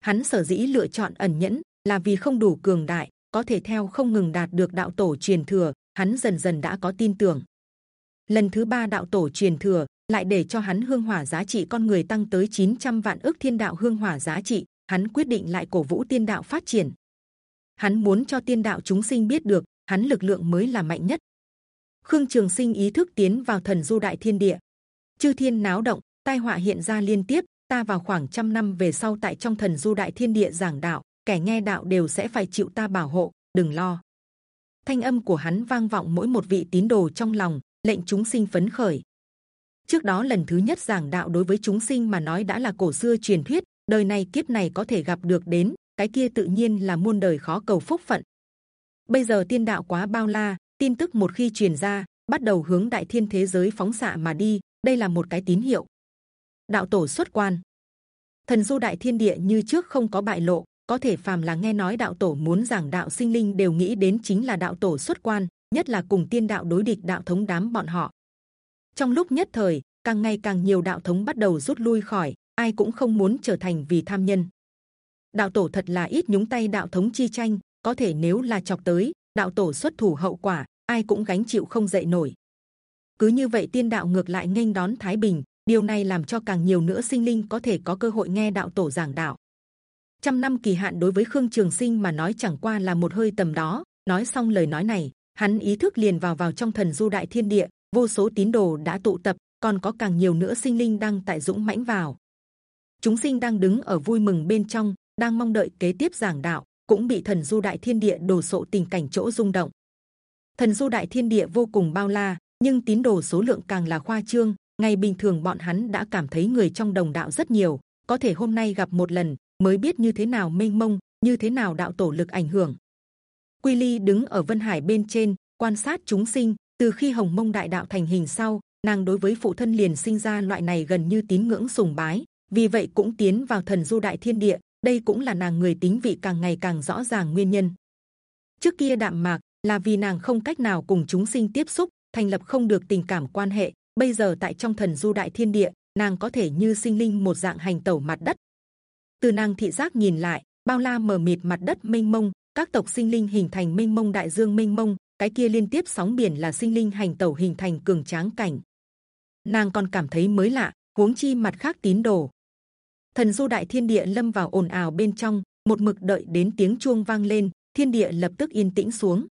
S1: Hắn sở dĩ lựa chọn ẩn nhẫn là vì không đủ cường đại, có thể theo không ngừng đạt được đạo tổ truyền thừa, hắn dần dần đã có tin tưởng. Lần thứ ba đạo tổ truyền thừa lại để cho hắn hương hỏa giá trị con người tăng tới 900 vạn ước thiên đạo hương hỏa giá trị hắn quyết định lại cổ vũ tiên đạo phát triển. Hắn muốn cho tiên đạo chúng sinh biết được, hắn lực lượng mới là mạnh nhất. Khương Trường Sinh ý thức tiến vào thần du đại thiên địa, chư thiên náo động, tai họa hiện ra liên tiếp. Ta vào khoảng trăm năm về sau tại trong thần du đại thiên địa giảng đạo, kẻ nghe đạo đều sẽ phải chịu ta bảo hộ, đừng lo. Thanh âm của hắn vang vọng mỗi một vị tín đồ trong lòng, lệnh chúng sinh phấn khởi. Trước đó lần thứ nhất giảng đạo đối với chúng sinh mà nói đã là cổ xưa truyền thuyết, đời này kiếp này có thể gặp được đến, cái kia tự nhiên là muôn đời khó cầu phúc phận. Bây giờ tiên đạo quá bao la, tin tức một khi truyền ra, bắt đầu hướng đại thiên thế giới phóng xạ mà đi, đây là một cái tín hiệu. Đạo tổ xuất quan. Thần du đại thiên địa như trước không có bại lộ, có thể phàm là nghe nói đạo tổ muốn giảng đạo sinh linh đều nghĩ đến chính là đạo tổ xuất quan, nhất là cùng tiên đạo đối địch đạo thống đám bọn họ. Trong lúc nhất thời, càng ngày càng nhiều đạo thống bắt đầu rút lui khỏi ai cũng không muốn trở thành vì tham nhân. Đạo tổ thật là ít nhúng tay đạo thống chi tranh, có thể nếu là chọc tới, đạo tổ xuất thủ hậu quả ai cũng gánh chịu không dậy nổi. Cứ như vậy tiên đạo ngược lại nghênh đón thái bình điều này làm cho càng nhiều nữa sinh linh có thể có cơ hội nghe đạo tổ giảng đạo. Trăm năm kỳ hạn đối với khương trường sinh mà nói chẳng qua là một hơi tầm đó nói xong lời nói này hắn ý thức liền vào vào trong thần du đại thiên địa vô số tín đồ đã tụ tập còn có càng nhiều nữa sinh linh đang tại dũng mãnh vào chúng sinh đang đứng ở vui mừng bên trong, đang mong đợi kế tiếp giảng đạo, cũng bị thần du đại thiên địa đổ sộ tình cảnh chỗ rung động. Thần du đại thiên địa vô cùng bao la, nhưng tín đồ số lượng càng là khoa trương. Ngày bình thường bọn hắn đã cảm thấy người trong đồng đạo rất nhiều. Có thể hôm nay gặp một lần, mới biết như thế nào mênh mông, như thế nào đạo tổ lực ảnh hưởng. Quy ly đứng ở vân hải bên trên, quan sát chúng sinh. Từ khi hồng mông đại đạo thành hình sau, nàng đối với phụ thân liền sinh ra loại này gần như tín ngưỡng sùng bái vì vậy cũng tiến vào thần du đại thiên địa, đây cũng là nàng người tính vị càng ngày càng rõ ràng nguyên nhân. Trước kia đạm mạc là vì nàng không cách nào cùng chúng sinh tiếp xúc, thành lập không được tình cảm quan hệ. Bây giờ tại trong thần du đại thiên địa, nàng có thể như sinh linh một dạng hành tẩu mặt đất. Từ nàng thị giác nhìn lại, bao la mờ mịt mặt đất mênh mông, các tộc sinh linh hình thành mênh mông đại dương mênh mông, cái kia liên tiếp sóng biển là sinh linh hành tẩu hình thành cường tráng cảnh. Nàng còn cảm thấy mới lạ, huống chi mặt khác tín đồ thần du đại thiên địa lâm vào ồn ào bên trong, một mực đợi đến tiếng chuông vang lên, thiên địa lập tức yên tĩnh xuống.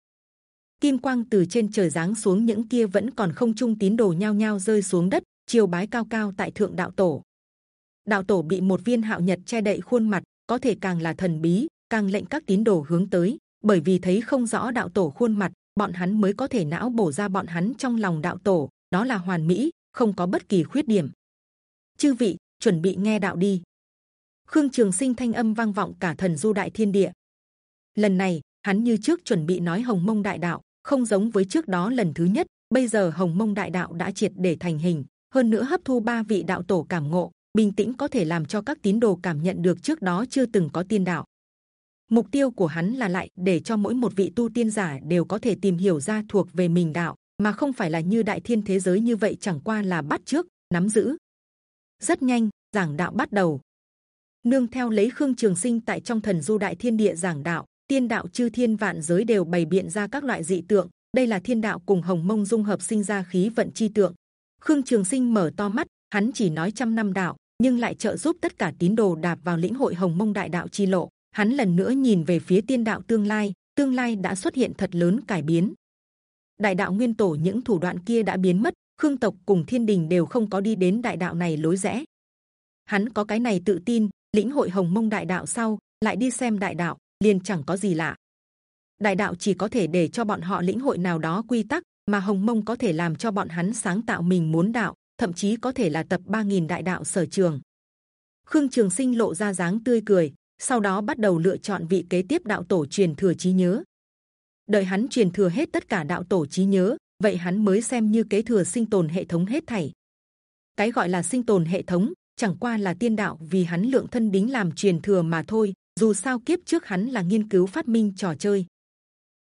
S1: Kim quang từ trên trời giáng xuống, những kia vẫn còn không trung tín đồ nhao nhao rơi xuống đất chiều bái cao cao tại thượng đạo tổ. Đạo tổ bị một viên hạo nhật che đậy khuôn mặt, có thể càng là thần bí, càng lệnh các tín đồ hướng tới, bởi vì thấy không rõ đạo tổ khuôn mặt, bọn hắn mới có thể não bổ ra bọn hắn trong lòng đạo tổ, đó là hoàn mỹ, không có bất kỳ khuyết điểm. Chư vị, chuẩn bị nghe đạo đi khương trường sinh thanh âm vang vọng cả thần du đại thiên địa. Lần này, hắn như trước chuẩn bị nói hồng mông đại đạo, không giống với trước đó lần thứ nhất, bây giờ hồng mông đại đạo đã triệt để thành hình, hơn nữa hấp thu ba vị đạo tổ cảm ngộ, bình tĩnh có thể làm cho các tín đồ cảm nhận được trước đó chưa từng có tiên đạo. Mục tiêu của hắn là lại để cho mỗi một vị tu tiên giả đều có thể tìm hiểu ra thuộc về mình đạo, mà không phải là như đại thiên thế giới như vậy chẳng qua là bắt trước, nắm giữ. Rất nhanh, giảng đạo bắt đầu nương theo lấy khương trường sinh tại trong thần du đại thiên địa giảng đạo, tiên đạo chư thiên vạn giới đều bày biện ra các loại dị tượng. Đây là thiên đạo cùng hồng mông dung hợp sinh ra khí vận chi tượng. Khương trường sinh mở to mắt, hắn chỉ nói trăm năm đạo, nhưng lại trợ giúp tất cả tín đồ đạp vào lĩnh hội hồng mông đại đạo chi lộ. Hắn lần nữa nhìn về phía tiên đạo tương lai tương lai đã xuất hiện thật lớn cải biến. Đại đạo nguyên tổ những thủ đoạn kia đã biến mất, khương tộc cùng thiên đình đều không có đi đến đại đạo này lối rẽ. Hắn có cái này tự tin lĩnh hội hồng mông đại đạo sau, lại đi xem đại đạo, liền chẳng có gì lạ. Đại đạo chỉ có thể để cho bọn họ lĩnh hội nào đó quy tắc, mà hồng mông có thể làm cho bọn hắn sáng tạo mình muốn đạo, thậm chí có thể là tập 3.000 đại đạo sở trường. Khương trường sinh lộ ra dáng tươi cười, sau đó bắt đầu lựa chọn vị kế tiếp đạo tổ truyền thừa trí nhớ. Đợi hắn truyền thừa hết tất cả đạo tổ trí nhớ, vậy hắn mới xem như kế thừa sinh tồn hệ thống hết thảy. Cái gọi là sinh tồn hệ thống chẳng qua là tiên đạo, vì hắn lượng thân đính làm truyền thừa mà thôi, dù sao kiếp trước hắn là nghiên cứu phát minh trò chơi.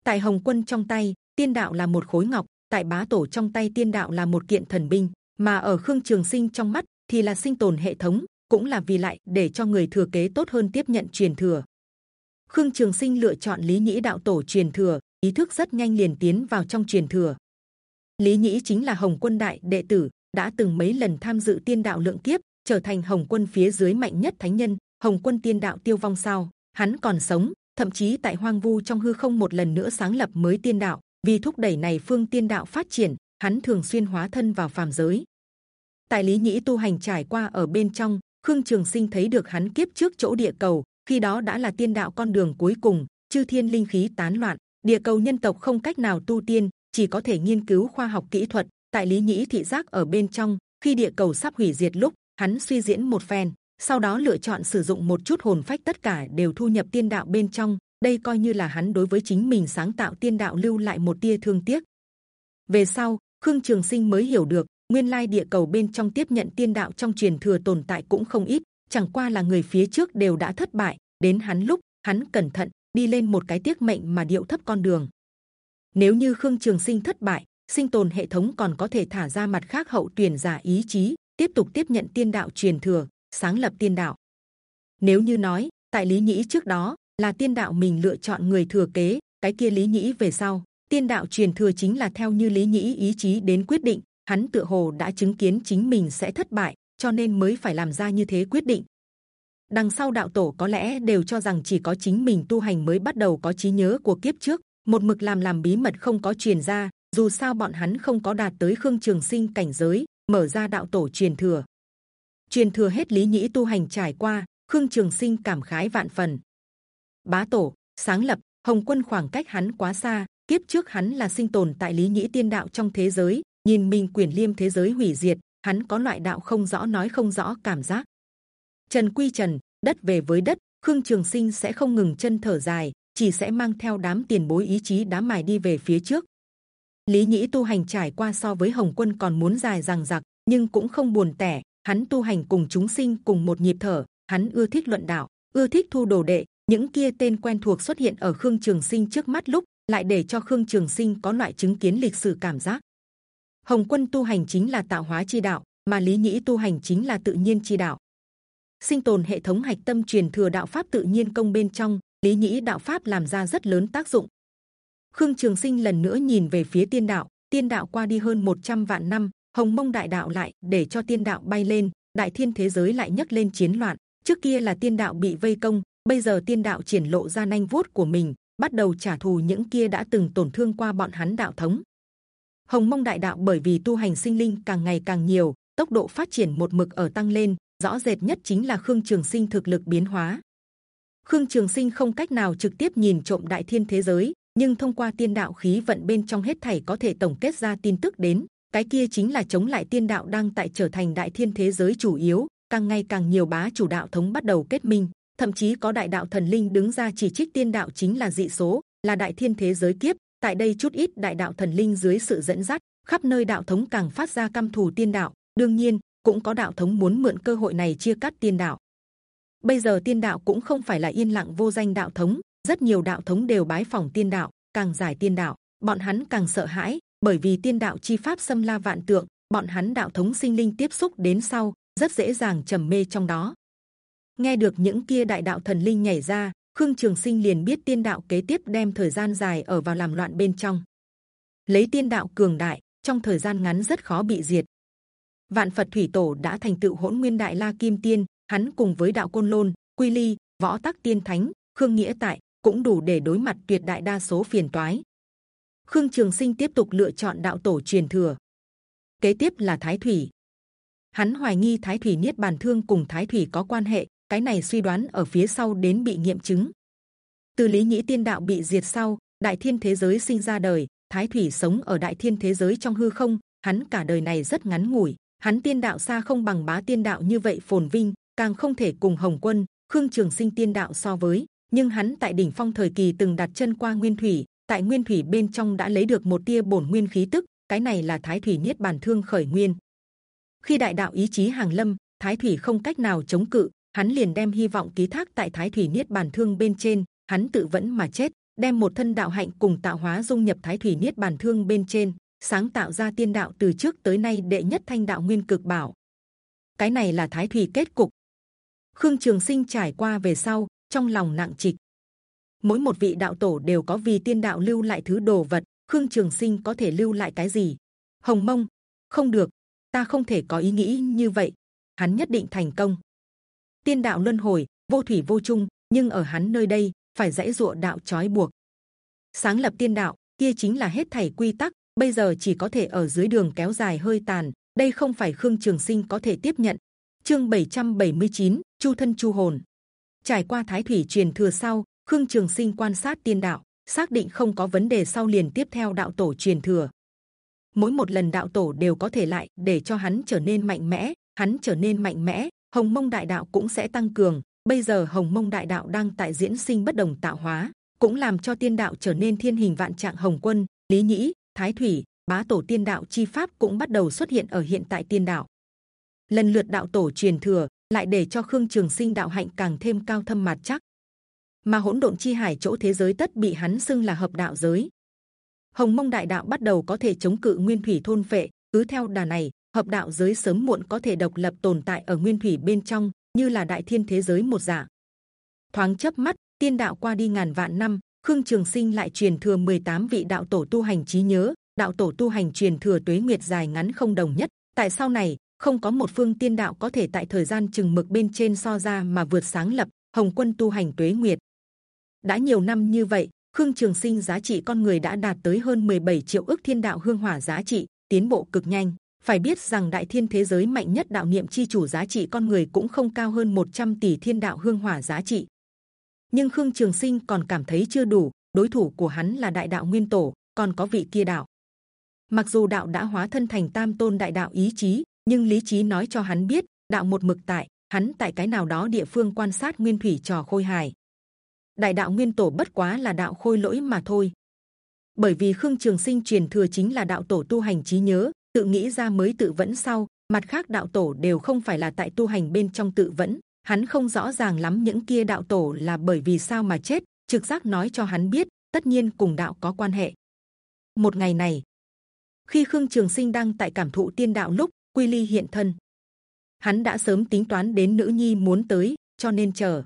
S1: Tại hồng quân trong tay, tiên đạo là một khối ngọc, tại bá tổ trong tay tiên đạo là một kiện thần binh, mà ở khương trường sinh trong mắt thì là sinh tồn hệ thống, cũng là vì lại để cho người thừa kế tốt hơn tiếp nhận truyền thừa. Khương trường sinh lựa chọn lý nhĩ đạo tổ truyền thừa, ý thức rất nhanh liền tiến vào trong truyền thừa. Lý nhĩ chính là hồng quân đại đệ tử, đã từng mấy lần tham dự tiên đạo lượng kiếp trở thành hồng quân phía dưới mạnh nhất thánh nhân, hồng quân tiên đạo tiêu vong sao? Hắn còn sống, thậm chí tại hoang vu trong hư không một lần nữa sáng lập mới tiên đạo. Vì thúc đẩy này phương tiên đạo phát triển, hắn thường xuyên hóa thân vào phàm giới. Tại lý nhĩ tu hành trải qua ở bên trong, khương trường sinh thấy được hắn kiếp trước chỗ địa cầu, khi đó đã là tiên đạo con đường cuối cùng, chư thiên linh khí tán loạn, địa cầu nhân tộc không cách nào tu tiên, chỉ có thể nghiên cứu khoa học kỹ thuật. Tại lý nhĩ thị giác ở bên trong, khi địa cầu sắp hủy diệt lúc hắn suy diễn một phen, sau đó lựa chọn sử dụng một chút hồn phách tất cả đều thu nhập tiên đạo bên trong. Đây coi như là hắn đối với chính mình sáng tạo tiên đạo lưu lại một tia thương tiếc. Về sau, khương trường sinh mới hiểu được, nguyên lai địa cầu bên trong tiếp nhận tiên đạo trong truyền thừa tồn tại cũng không ít, chẳng qua là người phía trước đều đã thất bại. Đến hắn lúc, hắn cẩn thận, đi lên một cái tiếc mệnh mà điệu thấp con đường. Nếu như khương trường sinh thất bại, sinh tồn hệ thống còn có thể thả ra mặt khác hậu tuyển giả ý chí tiếp tục tiếp nhận tiên đạo truyền thừa, sáng lập tiên đạo. Nếu như nói, tại lý nhĩ trước đó là tiên đạo mình lựa chọn người thừa kế, cái kia lý nhĩ về sau, tiên đạo truyền thừa chính là theo như lý nhĩ ý chí đến quyết định, hắn tựa hồ đã chứng kiến chính mình sẽ thất bại, cho nên mới phải làm ra như thế quyết định. Đằng sau đạo tổ có lẽ đều cho rằng chỉ có chính mình tu hành mới bắt đầu có trí nhớ của kiếp trước, một mực làm làm bí mật không có truyền ra, dù sao bọn hắn không có đạt tới khương trường sinh cảnh giới mở ra đạo tổ truyền thừa. Truyền thừa hết lý nhĩ tu hành trải qua, khương trường sinh cảm khái vạn phần. Bá tổ, sáng lập, hồng quân khoảng cách hắn quá xa, kiếp trước hắn là sinh tồn tại lý nhĩ tiên đạo trong thế giới, nhìn mình quyền liêm thế giới hủy diệt, hắn có loại đạo không rõ nói không rõ cảm giác. Trần quy trần, đất về với đất, khương trường sinh sẽ không ngừng chân thở dài, chỉ sẽ mang theo đám tiền bối ý chí đám mài đi về phía trước lý nhĩ tu hành trải qua so với hồng quân còn muốn dài rằng dặc, nhưng cũng không buồn tẻ. Hắn tu hành cùng chúng sinh cùng một nhịp thở. Hắn ưa thích luận đạo ưa thích thu đồ đệ. Những kia tên quen thuộc xuất hiện ở khương trường sinh trước mắt lúc lại để cho khương trường sinh có loại chứng kiến lịch sử cảm giác. Hồng quân tu hành chính là tạo hóa chi đạo mà lý nhĩ tu hành chính là tự nhiên chi đạo. Sinh tồn hệ thống hạch tâm truyền thừa đạo pháp tự nhiên công bên trong lý nhĩ đạo pháp làm ra rất lớn tác dụng khương trường sinh lần nữa nhìn về phía tiên đạo. Tiên đạo qua đi hơn 100 vạn năm, hồng mông đại đạo lại để cho tiên đạo bay lên, đại thiên thế giới lại nhấc lên chiến loạn. Trước kia là tiên đạo bị vây công, bây giờ tiên đạo triển lộ ra nhanh vuốt của mình, bắt đầu trả thù những kia đã từng tổn thương qua bọn hắn đạo thống. Hồng mông đại đạo bởi vì tu hành sinh linh càng ngày càng nhiều, tốc độ phát triển một mực ở tăng lên, rõ rệt nhất chính là khương trường sinh thực lực biến hóa. Khương trường sinh không cách nào trực tiếp nhìn trộm đại thiên thế giới nhưng thông qua tiên đạo khí vận bên trong hết thảy có thể tổng kết ra tin tức đến, cái kia chính là chống lại tiên đạo đang tại trở thành đại thiên thế giới chủ yếu, càng ngày càng nhiều bá chủ đạo thống bắt đầu kết minh, thậm chí có đại đạo thần linh đứng ra chỉ trích tiên đạo chính là dị số, là đại thiên thế giới kiếp. Tại đây chút ít đại đạo thần linh dưới sự dẫn dắt, khắp nơi đạo thống càng phát ra căm thù tiên đạo. Đương nhiên, cũng có đạo thống muốn mượn cơ hội này chia cắt tiên đạo. Bây giờ tiên đạo cũng không phải là yên lặng vô danh đạo thống rất nhiều đạo thống đều bái phỏng tiên đạo, càng giải tiên đạo, bọn hắn càng sợ hãi, bởi vì tiên đạo chi pháp xâm la vạn tượng, bọn hắn đạo thống sinh linh tiếp xúc đến sau, rất dễ dàng trầm mê trong đó. Nghe được những kia đại đạo thần linh nhảy ra, khương trường sinh liền biết tiên đạo kế tiếp đem thời gian dài ở vào làm loạn bên trong. Lấy tiên đạo cường đại, trong thời gian ngắn rất khó bị diệt. Vạn phật thủy tổ đã thành tựu hỗn nguyên đại la kim tiên, hắn cùng với đạo côn lôn, quy ly, võ tắc tiên thánh, khương nghĩa tại cũng đủ để đối mặt tuyệt đại đa số phiền toái. Khương trường sinh tiếp tục lựa chọn đạo tổ truyền thừa, kế tiếp là thái thủy. Hắn hoài nghi thái thủy niết bàn thương cùng thái thủy có quan hệ, cái này suy đoán ở phía sau đến bị nghiệm chứng. Từ lý nhĩ tiên đạo bị diệt sau, đại thiên thế giới sinh ra đời, thái thủy sống ở đại thiên thế giới trong hư không, hắn cả đời này rất ngắn ngủi. Hắn tiên đạo xa không bằng bá tiên đạo như vậy phồn vinh, càng không thể cùng hồng quân, khương trường sinh tiên đạo so với nhưng hắn tại đỉnh phong thời kỳ từng đặt chân qua nguyên thủy, tại nguyên thủy bên trong đã lấy được một tia bổn nguyên khí tức, cái này là thái thủy niết bàn thương khởi nguyên. Khi đại đạo ý chí hàng lâm, thái thủy không cách nào chống cự, hắn liền đem hy vọng ký thác tại thái thủy niết bàn thương bên trên, hắn tự vẫn mà chết, đem một thân đạo hạnh cùng tạo hóa dung nhập thái thủy niết bàn thương bên trên, sáng tạo ra tiên đạo từ trước tới nay đệ nhất thanh đạo nguyên cực bảo. Cái này là thái thủy kết cục. Khương trường sinh trải qua về sau trong lòng nặng trịch. Mỗi một vị đạo tổ đều có vì tiên đạo lưu lại thứ đồ vật khương trường sinh có thể lưu lại cái gì? Hồng mông không được ta không thể có ý nghĩ như vậy. Hắn nhất định thành công. Tiên đạo luân hồi vô thủy vô chung nhưng ở hắn nơi đây phải dãy dụa đạo trói buộc. Sáng lập tiên đạo kia chính là hết thảy quy tắc bây giờ chỉ có thể ở dưới đường kéo dài hơi tàn đây không phải khương trường sinh có thể tiếp nhận. Chương 779, chu thân chu hồn trải qua thái thủy truyền thừa sau, khương trường sinh quan sát tiên đạo, xác định không có vấn đề sau liền tiếp theo đạo tổ truyền thừa. Mỗi một lần đạo tổ đều có thể lại, để cho hắn trở nên mạnh mẽ, hắn trở nên mạnh mẽ, hồng mông đại đạo cũng sẽ tăng cường. Bây giờ hồng mông đại đạo đang tại diễn sinh bất đồng tạo hóa, cũng làm cho tiên đạo trở nên thiên hình vạn trạng hồng quân, lý nhĩ, thái thủy, bá tổ tiên đạo chi pháp cũng bắt đầu xuất hiện ở hiện tại tiên đạo. Lần lượt đạo tổ truyền thừa lại để cho khương trường sinh đạo hạnh càng thêm cao thâm mặt chắc. Mà hỗn độn chi hải chỗ thế giới tất bị hắn xưng là hợp đạo giới. Hồng mông đại đạo bắt đầu có thể chống cự nguyên thủy thôn phệ. Cứ theo đà này hợp đạo giới sớm muộn có thể độc lập tồn tại ở nguyên thủy bên trong như là đại thiên thế giới một dạng. Thoáng chớp mắt tiên đạo qua đi ngàn vạn năm Khương Trường Sinh lại truyền thừa 18 vị đạo tổ tu hành trí nhớ, đạo tổ tu hành truyền thừa tuế nguyệt dài ngắn không đồng nhất. Tại sau này không có một phương tiên đạo có thể tại thời gian chừng mực bên trên so ra mà vượt sáng lập Hồng Quân tu hành tuế nguyệt. đã nhiều năm như vậy, Khương Trường Sinh giá trị con người đã đạt tới hơn 17 triệu ước thiên đạo hương hỏa giá trị, tiến bộ cực nhanh. Phải biết rằng đại thiên thế giới mạnh nhất đạo niệm chi chủ giá trị con người cũng không cao hơn 100 tỷ thiên đạo hương hỏa giá trị. Nhưng Khương Trường Sinh còn cảm thấy chưa đủ, đối thủ của hắn là đại đạo nguyên tổ, còn có vị kia đạo. Mặc dù đạo đã hóa thân thành tam tôn đại đạo ý chí, nhưng lý trí nói cho hắn biết, đạo một mực tại, hắn tại cái nào đó địa phương quan sát nguyên thủy trò khôi hài. Đại đạo nguyên tổ bất quá là đạo khôi lỗi mà thôi. Bởi vì khương trường sinh truyền thừa chính là đạo tổ tu hành trí nhớ, tự nghĩ ra mới tự vẫn sau, mặt khác đạo tổ đều không phải là tại tu hành bên trong tự vẫn. Hắn không rõ ràng lắm những kia đạo tổ là bởi vì sao mà chết, trực giác nói cho hắn biết, tất nhiên cùng đạo có quan hệ. Một ngày này, khi khương trường sinh đang tại cảm thụ tiên đạo lúc quy ly hiện thân. Hắn đã sớm tính toán đến nữ nhi muốn tới, cho nên chờ.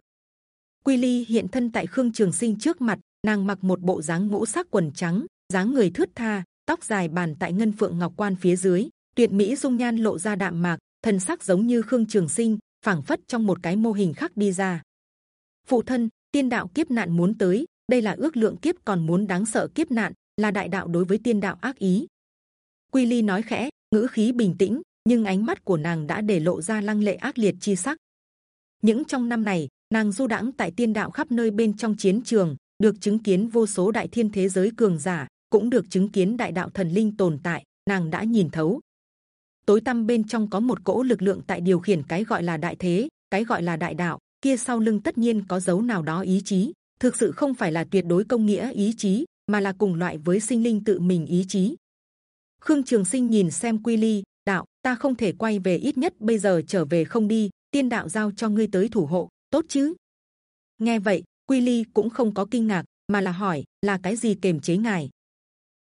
S1: Quy ly hiện thân tại khương trường sinh trước mặt, nàng mặc một bộ dáng ngũ sắc quần trắng, dáng người thướt tha, tóc dài bàn tại ngân phượng ngọc quan phía dưới, tuyệt mỹ dung nhan lộ ra đạm mạc, thần sắc giống như khương trường sinh, phảng phất trong một cái mô hình khác đi ra. Phụ thân, tiên đạo kiếp nạn muốn tới, đây là ước lượng kiếp còn muốn đáng sợ kiếp nạn, là đại đạo đối với tiên đạo ác ý. Quy ly nói khẽ, ngữ khí bình tĩnh nhưng ánh mắt của nàng đã để lộ ra lăng lệ ác liệt chi sắc. những trong năm này, nàng du đãng tại tiên đạo khắp nơi bên trong chiến trường, được chứng kiến vô số đại thiên thế giới cường giả, cũng được chứng kiến đại đạo thần linh tồn tại. nàng đã nhìn thấu. tối tăm bên trong có một cỗ lực lượng tại điều khiển cái gọi là đại thế, cái gọi là đại đạo. kia sau lưng tất nhiên có dấu nào đó ý chí. thực sự không phải là tuyệt đối công nghĩa ý chí, mà là cùng loại với sinh linh tự mình ý chí. Khương Trường Sinh nhìn xem Quy Ly, đạo, ta không thể quay về ít nhất bây giờ trở về không đi, tiên đạo giao cho ngươi tới thủ hộ, tốt chứ? Nghe vậy, quy ly cũng không có kinh ngạc, mà là hỏi, là cái gì kiềm chế ngài?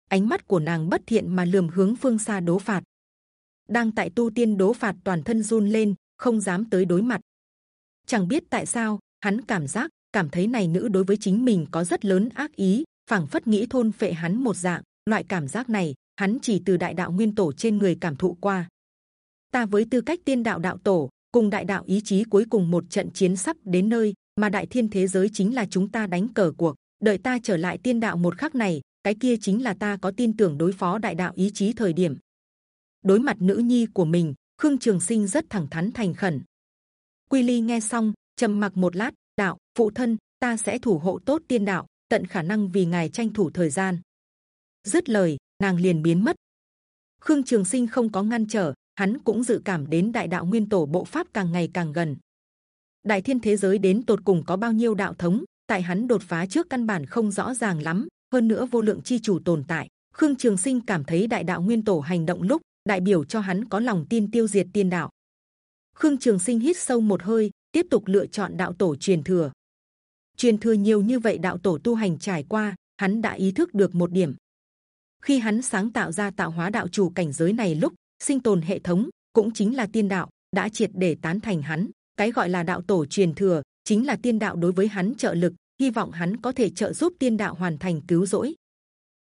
S1: Ánh mắt của nàng bất thiện mà lườm hướng phương xa đố phạt. Đang tại tu tiên đố phạt toàn thân run lên, không dám tới đối mặt. Chẳng biết tại sao, hắn cảm giác, cảm thấy này nữ đối với chính mình có rất lớn ác ý, phảng phất nghĩ thôn phệ hắn một dạng, loại cảm giác này hắn chỉ từ đại đạo nguyên tổ trên người cảm thụ qua. Ta với tư cách tiên đạo đạo tổ, cùng đại đạo ý chí cuối cùng một trận chiến sắp đến nơi, mà đại thiên thế giới chính là chúng ta đánh cờ cuộc. Đợi ta trở lại tiên đạo một khắc này, cái kia chính là ta có tin tưởng đối phó đại đạo ý chí thời điểm. Đối mặt nữ nhi của mình, Khương Trường Sinh rất thẳng thắn thành khẩn. Quy Ly nghe xong, trầm mặc một lát, đạo phụ thân, ta sẽ thủ hộ tốt tiên đạo, tận khả năng vì ngài tranh thủ thời gian. Dứt lời, nàng liền biến mất. Khương Trường Sinh không có ngăn trở, hắn cũng dự cảm đến đại đạo nguyên tổ bộ pháp càng ngày càng gần. Đại thiên thế giới đến tột cùng có bao nhiêu đạo thống, tại hắn đột phá trước căn bản không rõ ràng lắm. Hơn nữa vô lượng chi chủ tồn tại, Khương Trường Sinh cảm thấy đại đạo nguyên tổ hành động lúc đại biểu cho hắn có lòng tin tiêu diệt tiên đạo. Khương Trường Sinh hít sâu một hơi, tiếp tục lựa chọn đạo tổ truyền thừa. Truyền thừa nhiều như vậy đạo tổ tu hành trải qua, hắn đã ý thức được một điểm, khi hắn sáng tạo ra tạo hóa đạo chủ cảnh giới này lúc, sinh tồn hệ thống cũng chính là tiên đạo, đã triệt để tán thành hắn. Cái gọi là đạo tổ truyền thừa chính là tiên đạo đối với hắn trợ lực, hy vọng hắn có thể trợ giúp tiên đạo hoàn thành cứu rỗi.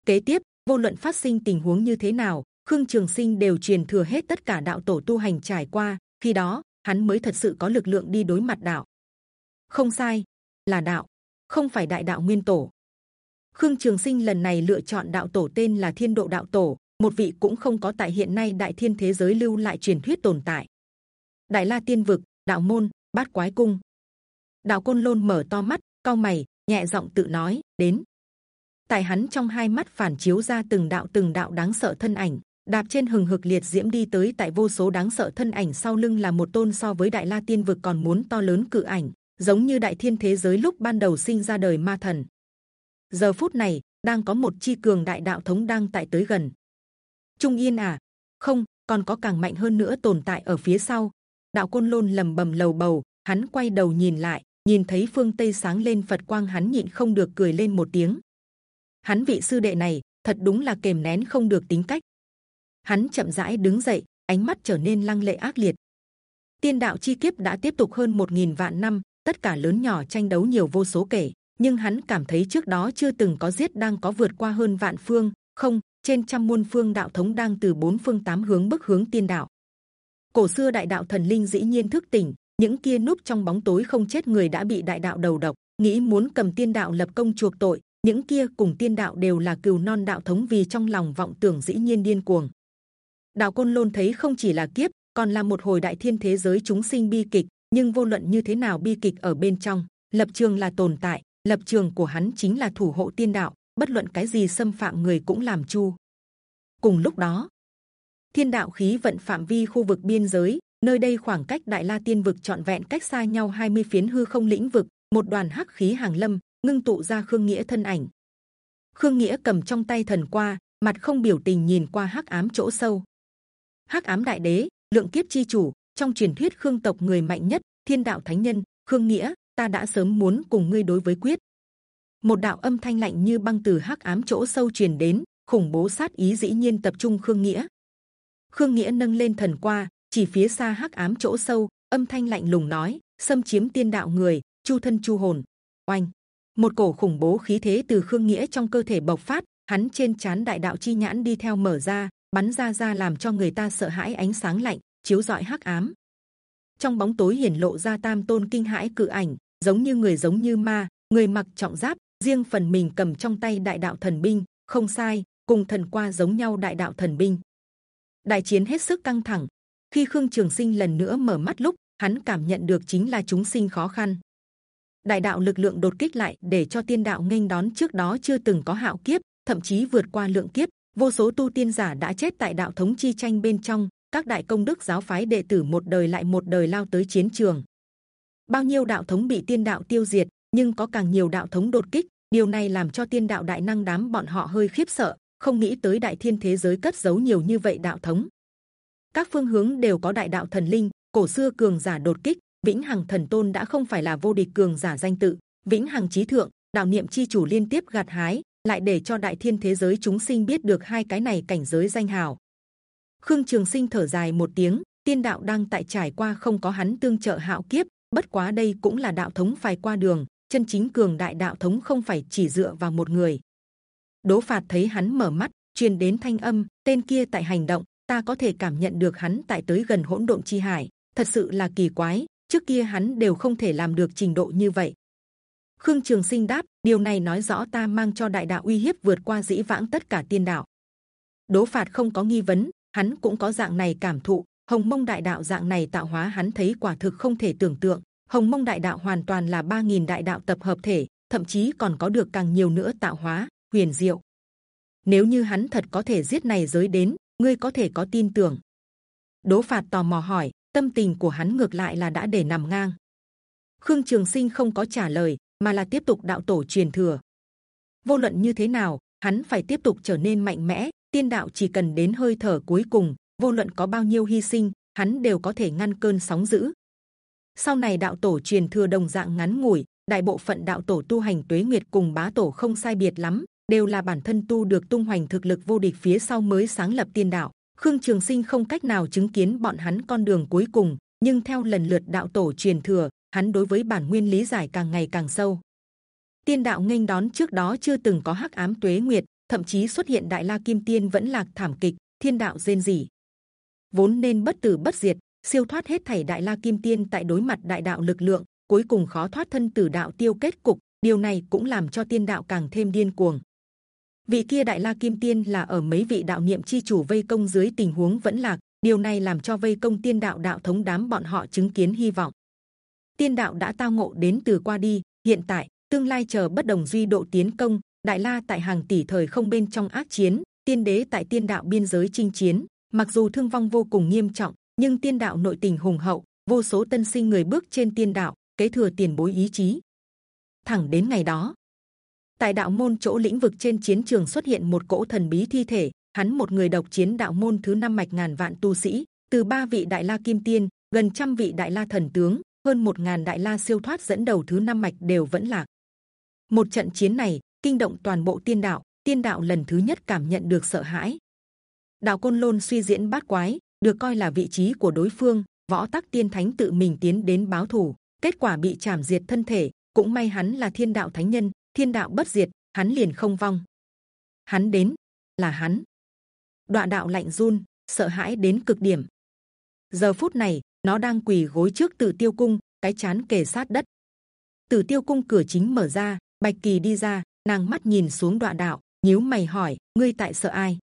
S1: Kế tiếp, vô luận phát sinh tình huống như thế nào, khương trường sinh đều truyền thừa hết tất cả đạo tổ tu hành trải qua, khi đó, hắn mới thật sự có lực lượng đi đối mặt đạo. Không sai, là đạo, không phải đại đạo nguyên tổ. Khương Trường Sinh lần này lựa chọn đạo tổ tên là Thiên Độ Đạo Tổ, một vị cũng không có tại hiện nay đại thiên thế giới lưu lại truyền thuyết tồn tại. Đại La Tiên Vực, Đạo Môn, Bát Quái Cung. Đạo Côn Lôn mở to mắt, cao mày, nhẹ giọng tự nói: đến. Tại hắn trong hai mắt phản chiếu ra từng đạo từng đạo đáng sợ thân ảnh, đạp trên hừng hực liệt diễm đi tới tại vô số đáng sợ thân ảnh sau lưng là một tôn so với Đại La Tiên Vực còn muốn to lớn cự ảnh, giống như đại thiên thế giới lúc ban đầu sinh ra đời ma thần giờ phút này, đang có một chi cường đại đạo thống đang tại tới gần. Trung yên à? Không, còn có càng mạnh hơn nữa tồn tại ở phía sau. Đạo côn lôn lầm bầm lầu bầu, hắn quay đầu nhìn lại, nhìn thấy phương tây sáng lên phật quang hắn nhịn không được cười lên một tiếng. Hắn vị sư đệ này, thật đúng là kềm nén không được tính cách. Hắn chậm rãi đứng dậy, ánh mắt trở nên lăng lệ ác liệt. Tiên đạo chi kiếp đã tiếp tục hơn một nghìn vạn năm, tất cả lớn nhỏ tranh đấu nhiều vô số kể nhưng hắn cảm thấy trước đó chưa từng có giết đang có vượt qua hơn vạn phương, không trên trăm muôn phương đạo thống đang từ bốn phương tám hướng bức hướng tiên đạo. Cổ xưa đại đạo thần linh dĩ nhiên thức tỉnh, những kia núp trong bóng tối không chết người đã bị đại đạo đầu độc, nghĩ muốn cầm tiên đạo lập công chuộc tội. Những kia cùng tiên đạo đều là cừu non đạo thống vì trong lòng vọng tưởng dĩ nhiên điên cuồng. Đạo côn lôn thấy không chỉ là kiếp, còn là một hồi đại thiên thế giới chúng sinh bi kịch. Nhưng vô luận như thế nào bi kịch ở bên trong, lập trường là tồn tại, lập trường của hắn chính là thủ hộ tiên đạo. Bất luận cái gì xâm phạm người cũng làm chu. Cùng lúc đó, thiên đạo khí vận phạm vi khu vực biên giới nơi đây khoảng cách đại la tiên vực trọn vẹn cách xa nhau 20 phiến hư không lĩnh vực một đoàn hắc khí hàng lâm ngưng tụ ra khương nghĩa thân ảnh khương nghĩa cầm trong tay thần qua mặt không biểu tình nhìn qua hắc ám chỗ sâu hắc ám đại đế lượng kiếp chi chủ trong truyền thuyết khương tộc người mạnh nhất thiên đạo thánh nhân khương nghĩa ta đã sớm muốn cùng ngươi đối với quyết. Một đạo âm thanh lạnh như băng từ hắc ám chỗ sâu truyền đến, khủng bố sát ý dĩ nhiên tập trung khương nghĩa. Khương nghĩa nâng lên thần qua, chỉ phía xa hắc ám chỗ sâu, âm thanh lạnh lùng nói, xâm chiếm tiên đạo người, chu thân chu hồn. Oanh! Một cổ khủng bố khí thế từ khương nghĩa trong cơ thể bộc phát, hắn trên chán đại đạo chi nhãn đi theo mở ra, bắn ra ra làm cho người ta sợ hãi ánh sáng lạnh, chiếu rọi hắc ám. Trong bóng tối hiển lộ ra tam tôn kinh hãi cự ảnh giống như người giống như ma, người mặc trọng giáp, riêng phần mình cầm trong tay đại đạo thần binh, không sai, cùng thần qua giống nhau đại đạo thần binh. Đại chiến hết sức căng thẳng. Khi khương trường sinh lần nữa mở mắt lúc, hắn cảm nhận được chính là chúng sinh khó khăn. Đại đạo lực lượng đột kích lại để cho tiên đạo nghênh đón trước đó chưa từng có hạo kiếp, thậm chí vượt qua lượng kiếp. Vô số tu tiên giả đã chết tại đạo thống chi tranh bên trong, các đại công đức giáo phái đệ tử một đời lại một đời lao tới chiến trường bao nhiêu đạo thống bị tiên đạo tiêu diệt, nhưng có càng nhiều đạo thống đột kích. Điều này làm cho tiên đạo đại năng đám bọn họ hơi khiếp sợ, không nghĩ tới đại thiên thế giới cất giấu nhiều như vậy đạo thống. Các phương hướng đều có đại đạo thần linh, cổ xưa cường giả đột kích, vĩnh hằng thần tôn đã không phải là vô địch cường giả danh tự. Vĩnh hằng trí thượng, đạo niệm chi chủ liên tiếp gặt hái, lại để cho đại thiên thế giới chúng sinh biết được hai cái này cảnh giới danh hào. Khương trường sinh thở dài một tiếng, tiên đạo đang tại trải qua không có hắn tương trợ hạo kiếp bất quá đây cũng là đạo thống phải qua đường, chân chính cường đại đạo thống không phải chỉ dựa vào một người. Đố phạt thấy hắn mở mắt, truyền đến thanh âm, tên kia tại hành động, ta có thể cảm nhận được hắn tại tới gần hỗn độn chi hải, thật sự là kỳ quái, trước kia hắn đều không thể làm được trình độ như vậy. Khương trường sinh đáp, điều này nói rõ ta mang cho đại đạo uy hiếp vượt qua dĩ vãng tất cả tiên đạo. Đố phạt không có nghi vấn, hắn cũng có dạng này cảm thụ hồng mông đại đạo dạng này tạo hóa hắn thấy quả thực không thể tưởng tượng. Hồng mông đại đạo hoàn toàn là 3.000 đại đạo tập hợp thể, thậm chí còn có được càng nhiều nữa tạo hóa, huyền diệu. Nếu như hắn thật có thể giết này giới đến, ngươi có thể có tin tưởng. Đố phạt tò mò hỏi, tâm tình của hắn ngược lại là đã để nằm ngang. Khương trường sinh không có trả lời, mà là tiếp tục đạo tổ truyền thừa. Vô luận như thế nào, hắn phải tiếp tục trở nên mạnh mẽ, tiên đạo chỉ cần đến hơi thở cuối cùng vô luận có bao nhiêu hy sinh, hắn đều có thể ngăn cơn sóng dữ. Sau này đạo tổ truyền thừa đồng dạng ngắn ngủi, đại bộ phận đạo tổ tu hành tuế nguyệt cùng bá tổ không sai biệt lắm, đều là bản thân tu được tung hoành thực lực vô địch phía sau mới sáng lập tiên đạo. Khương trường sinh không cách nào chứng kiến bọn hắn con đường cuối cùng, nhưng theo lần lượt đạo tổ truyền thừa, hắn đối với bản nguyên lý giải càng ngày càng sâu. Tiên đạo nghênh đón trước đó chưa từng có hắc ám tuế nguyệt, thậm chí xuất hiện đại la kim tiên vẫn lạc thảm kịch, thiên đạo rên rỉ vốn nên bất tử bất diệt, siêu thoát hết thảy đại la kim tiên tại đối mặt đại đạo lực lượng, cuối cùng khó thoát thân tử đạo tiêu kết cục, điều này cũng làm cho tiên đạo càng thêm điên cuồng. Vị kia đại la kim tiên là ở mấy vị đạo niệm chi chủ vây công dưới tình huống vẫn lạc, điều này làm cho vây công tiên đạo đạo thống đám bọn họ chứng kiến hy vọng. Tiên đạo đã tao ngộ đến từ qua đi, hiện tại, tương lai chờ bất đồng duy độ tiến công, đại la tại hàng tỷ thời không bên trong ác chiến, tiên đế tại tiên đạo biên giới chinh chiến mặc dù thương vong vô cùng nghiêm trọng, nhưng tiên đạo nội tình hùng hậu, vô số tân sinh người bước trên tiên đạo, kế thừa tiền bối ý chí. Thẳng đến ngày đó, tại đạo môn chỗ lĩnh vực trên chiến trường xuất hiện một cỗ thần bí thi thể, hắn một người độc chiến đạo môn thứ năm mạch ngàn vạn tu sĩ, từ ba vị đại la kim tiên, gần trăm vị đại la thần tướng, hơn một ngàn đại la siêu thoát dẫn đầu thứ năm mạch đều vẫn lạc. Một trận chiến này, kinh động toàn bộ tiên đạo tiên đạo lần thứ nhất cảm nhận được sợ hãi đạo côn lôn suy diễn bát quái, được coi là vị trí của đối phương, võ tắc tiên thánh tự mình tiến đến báo thù, kết quả bị chảm diệt thân thể, cũng may hắn là thiên đạo thánh nhân, thiên đạo bất diệt, hắn liền không vong. Hắn đến, là hắn. Đoạn đạo lạnh run, sợ hãi đến cực điểm. Giờ phút này, nó đang quỳ gối trước tử tiêu cung, cái chán kề sát đất. Tử tiêu cung cửa chính mở ra, bạch kỳ đi ra, nàng mắt nhìn xuống đoạn đạo, nhíu mày hỏi, ngươi tại sợ ai?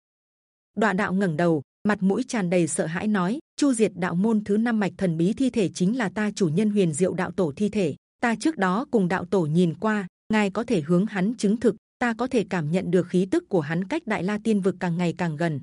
S1: Đoạn đạo ngẩng đầu, mặt mũi tràn đầy sợ hãi nói, chu diệt đạo môn thứ năm mạch thần bí thi thể chính là ta chủ nhân huyền diệu đạo tổ thi thể. Ta trước đó cùng đạo tổ nhìn qua, ngài có thể hướng hắn chứng thực, ta có thể cảm nhận được khí tức của hắn cách đại la tiên vực càng ngày càng gần.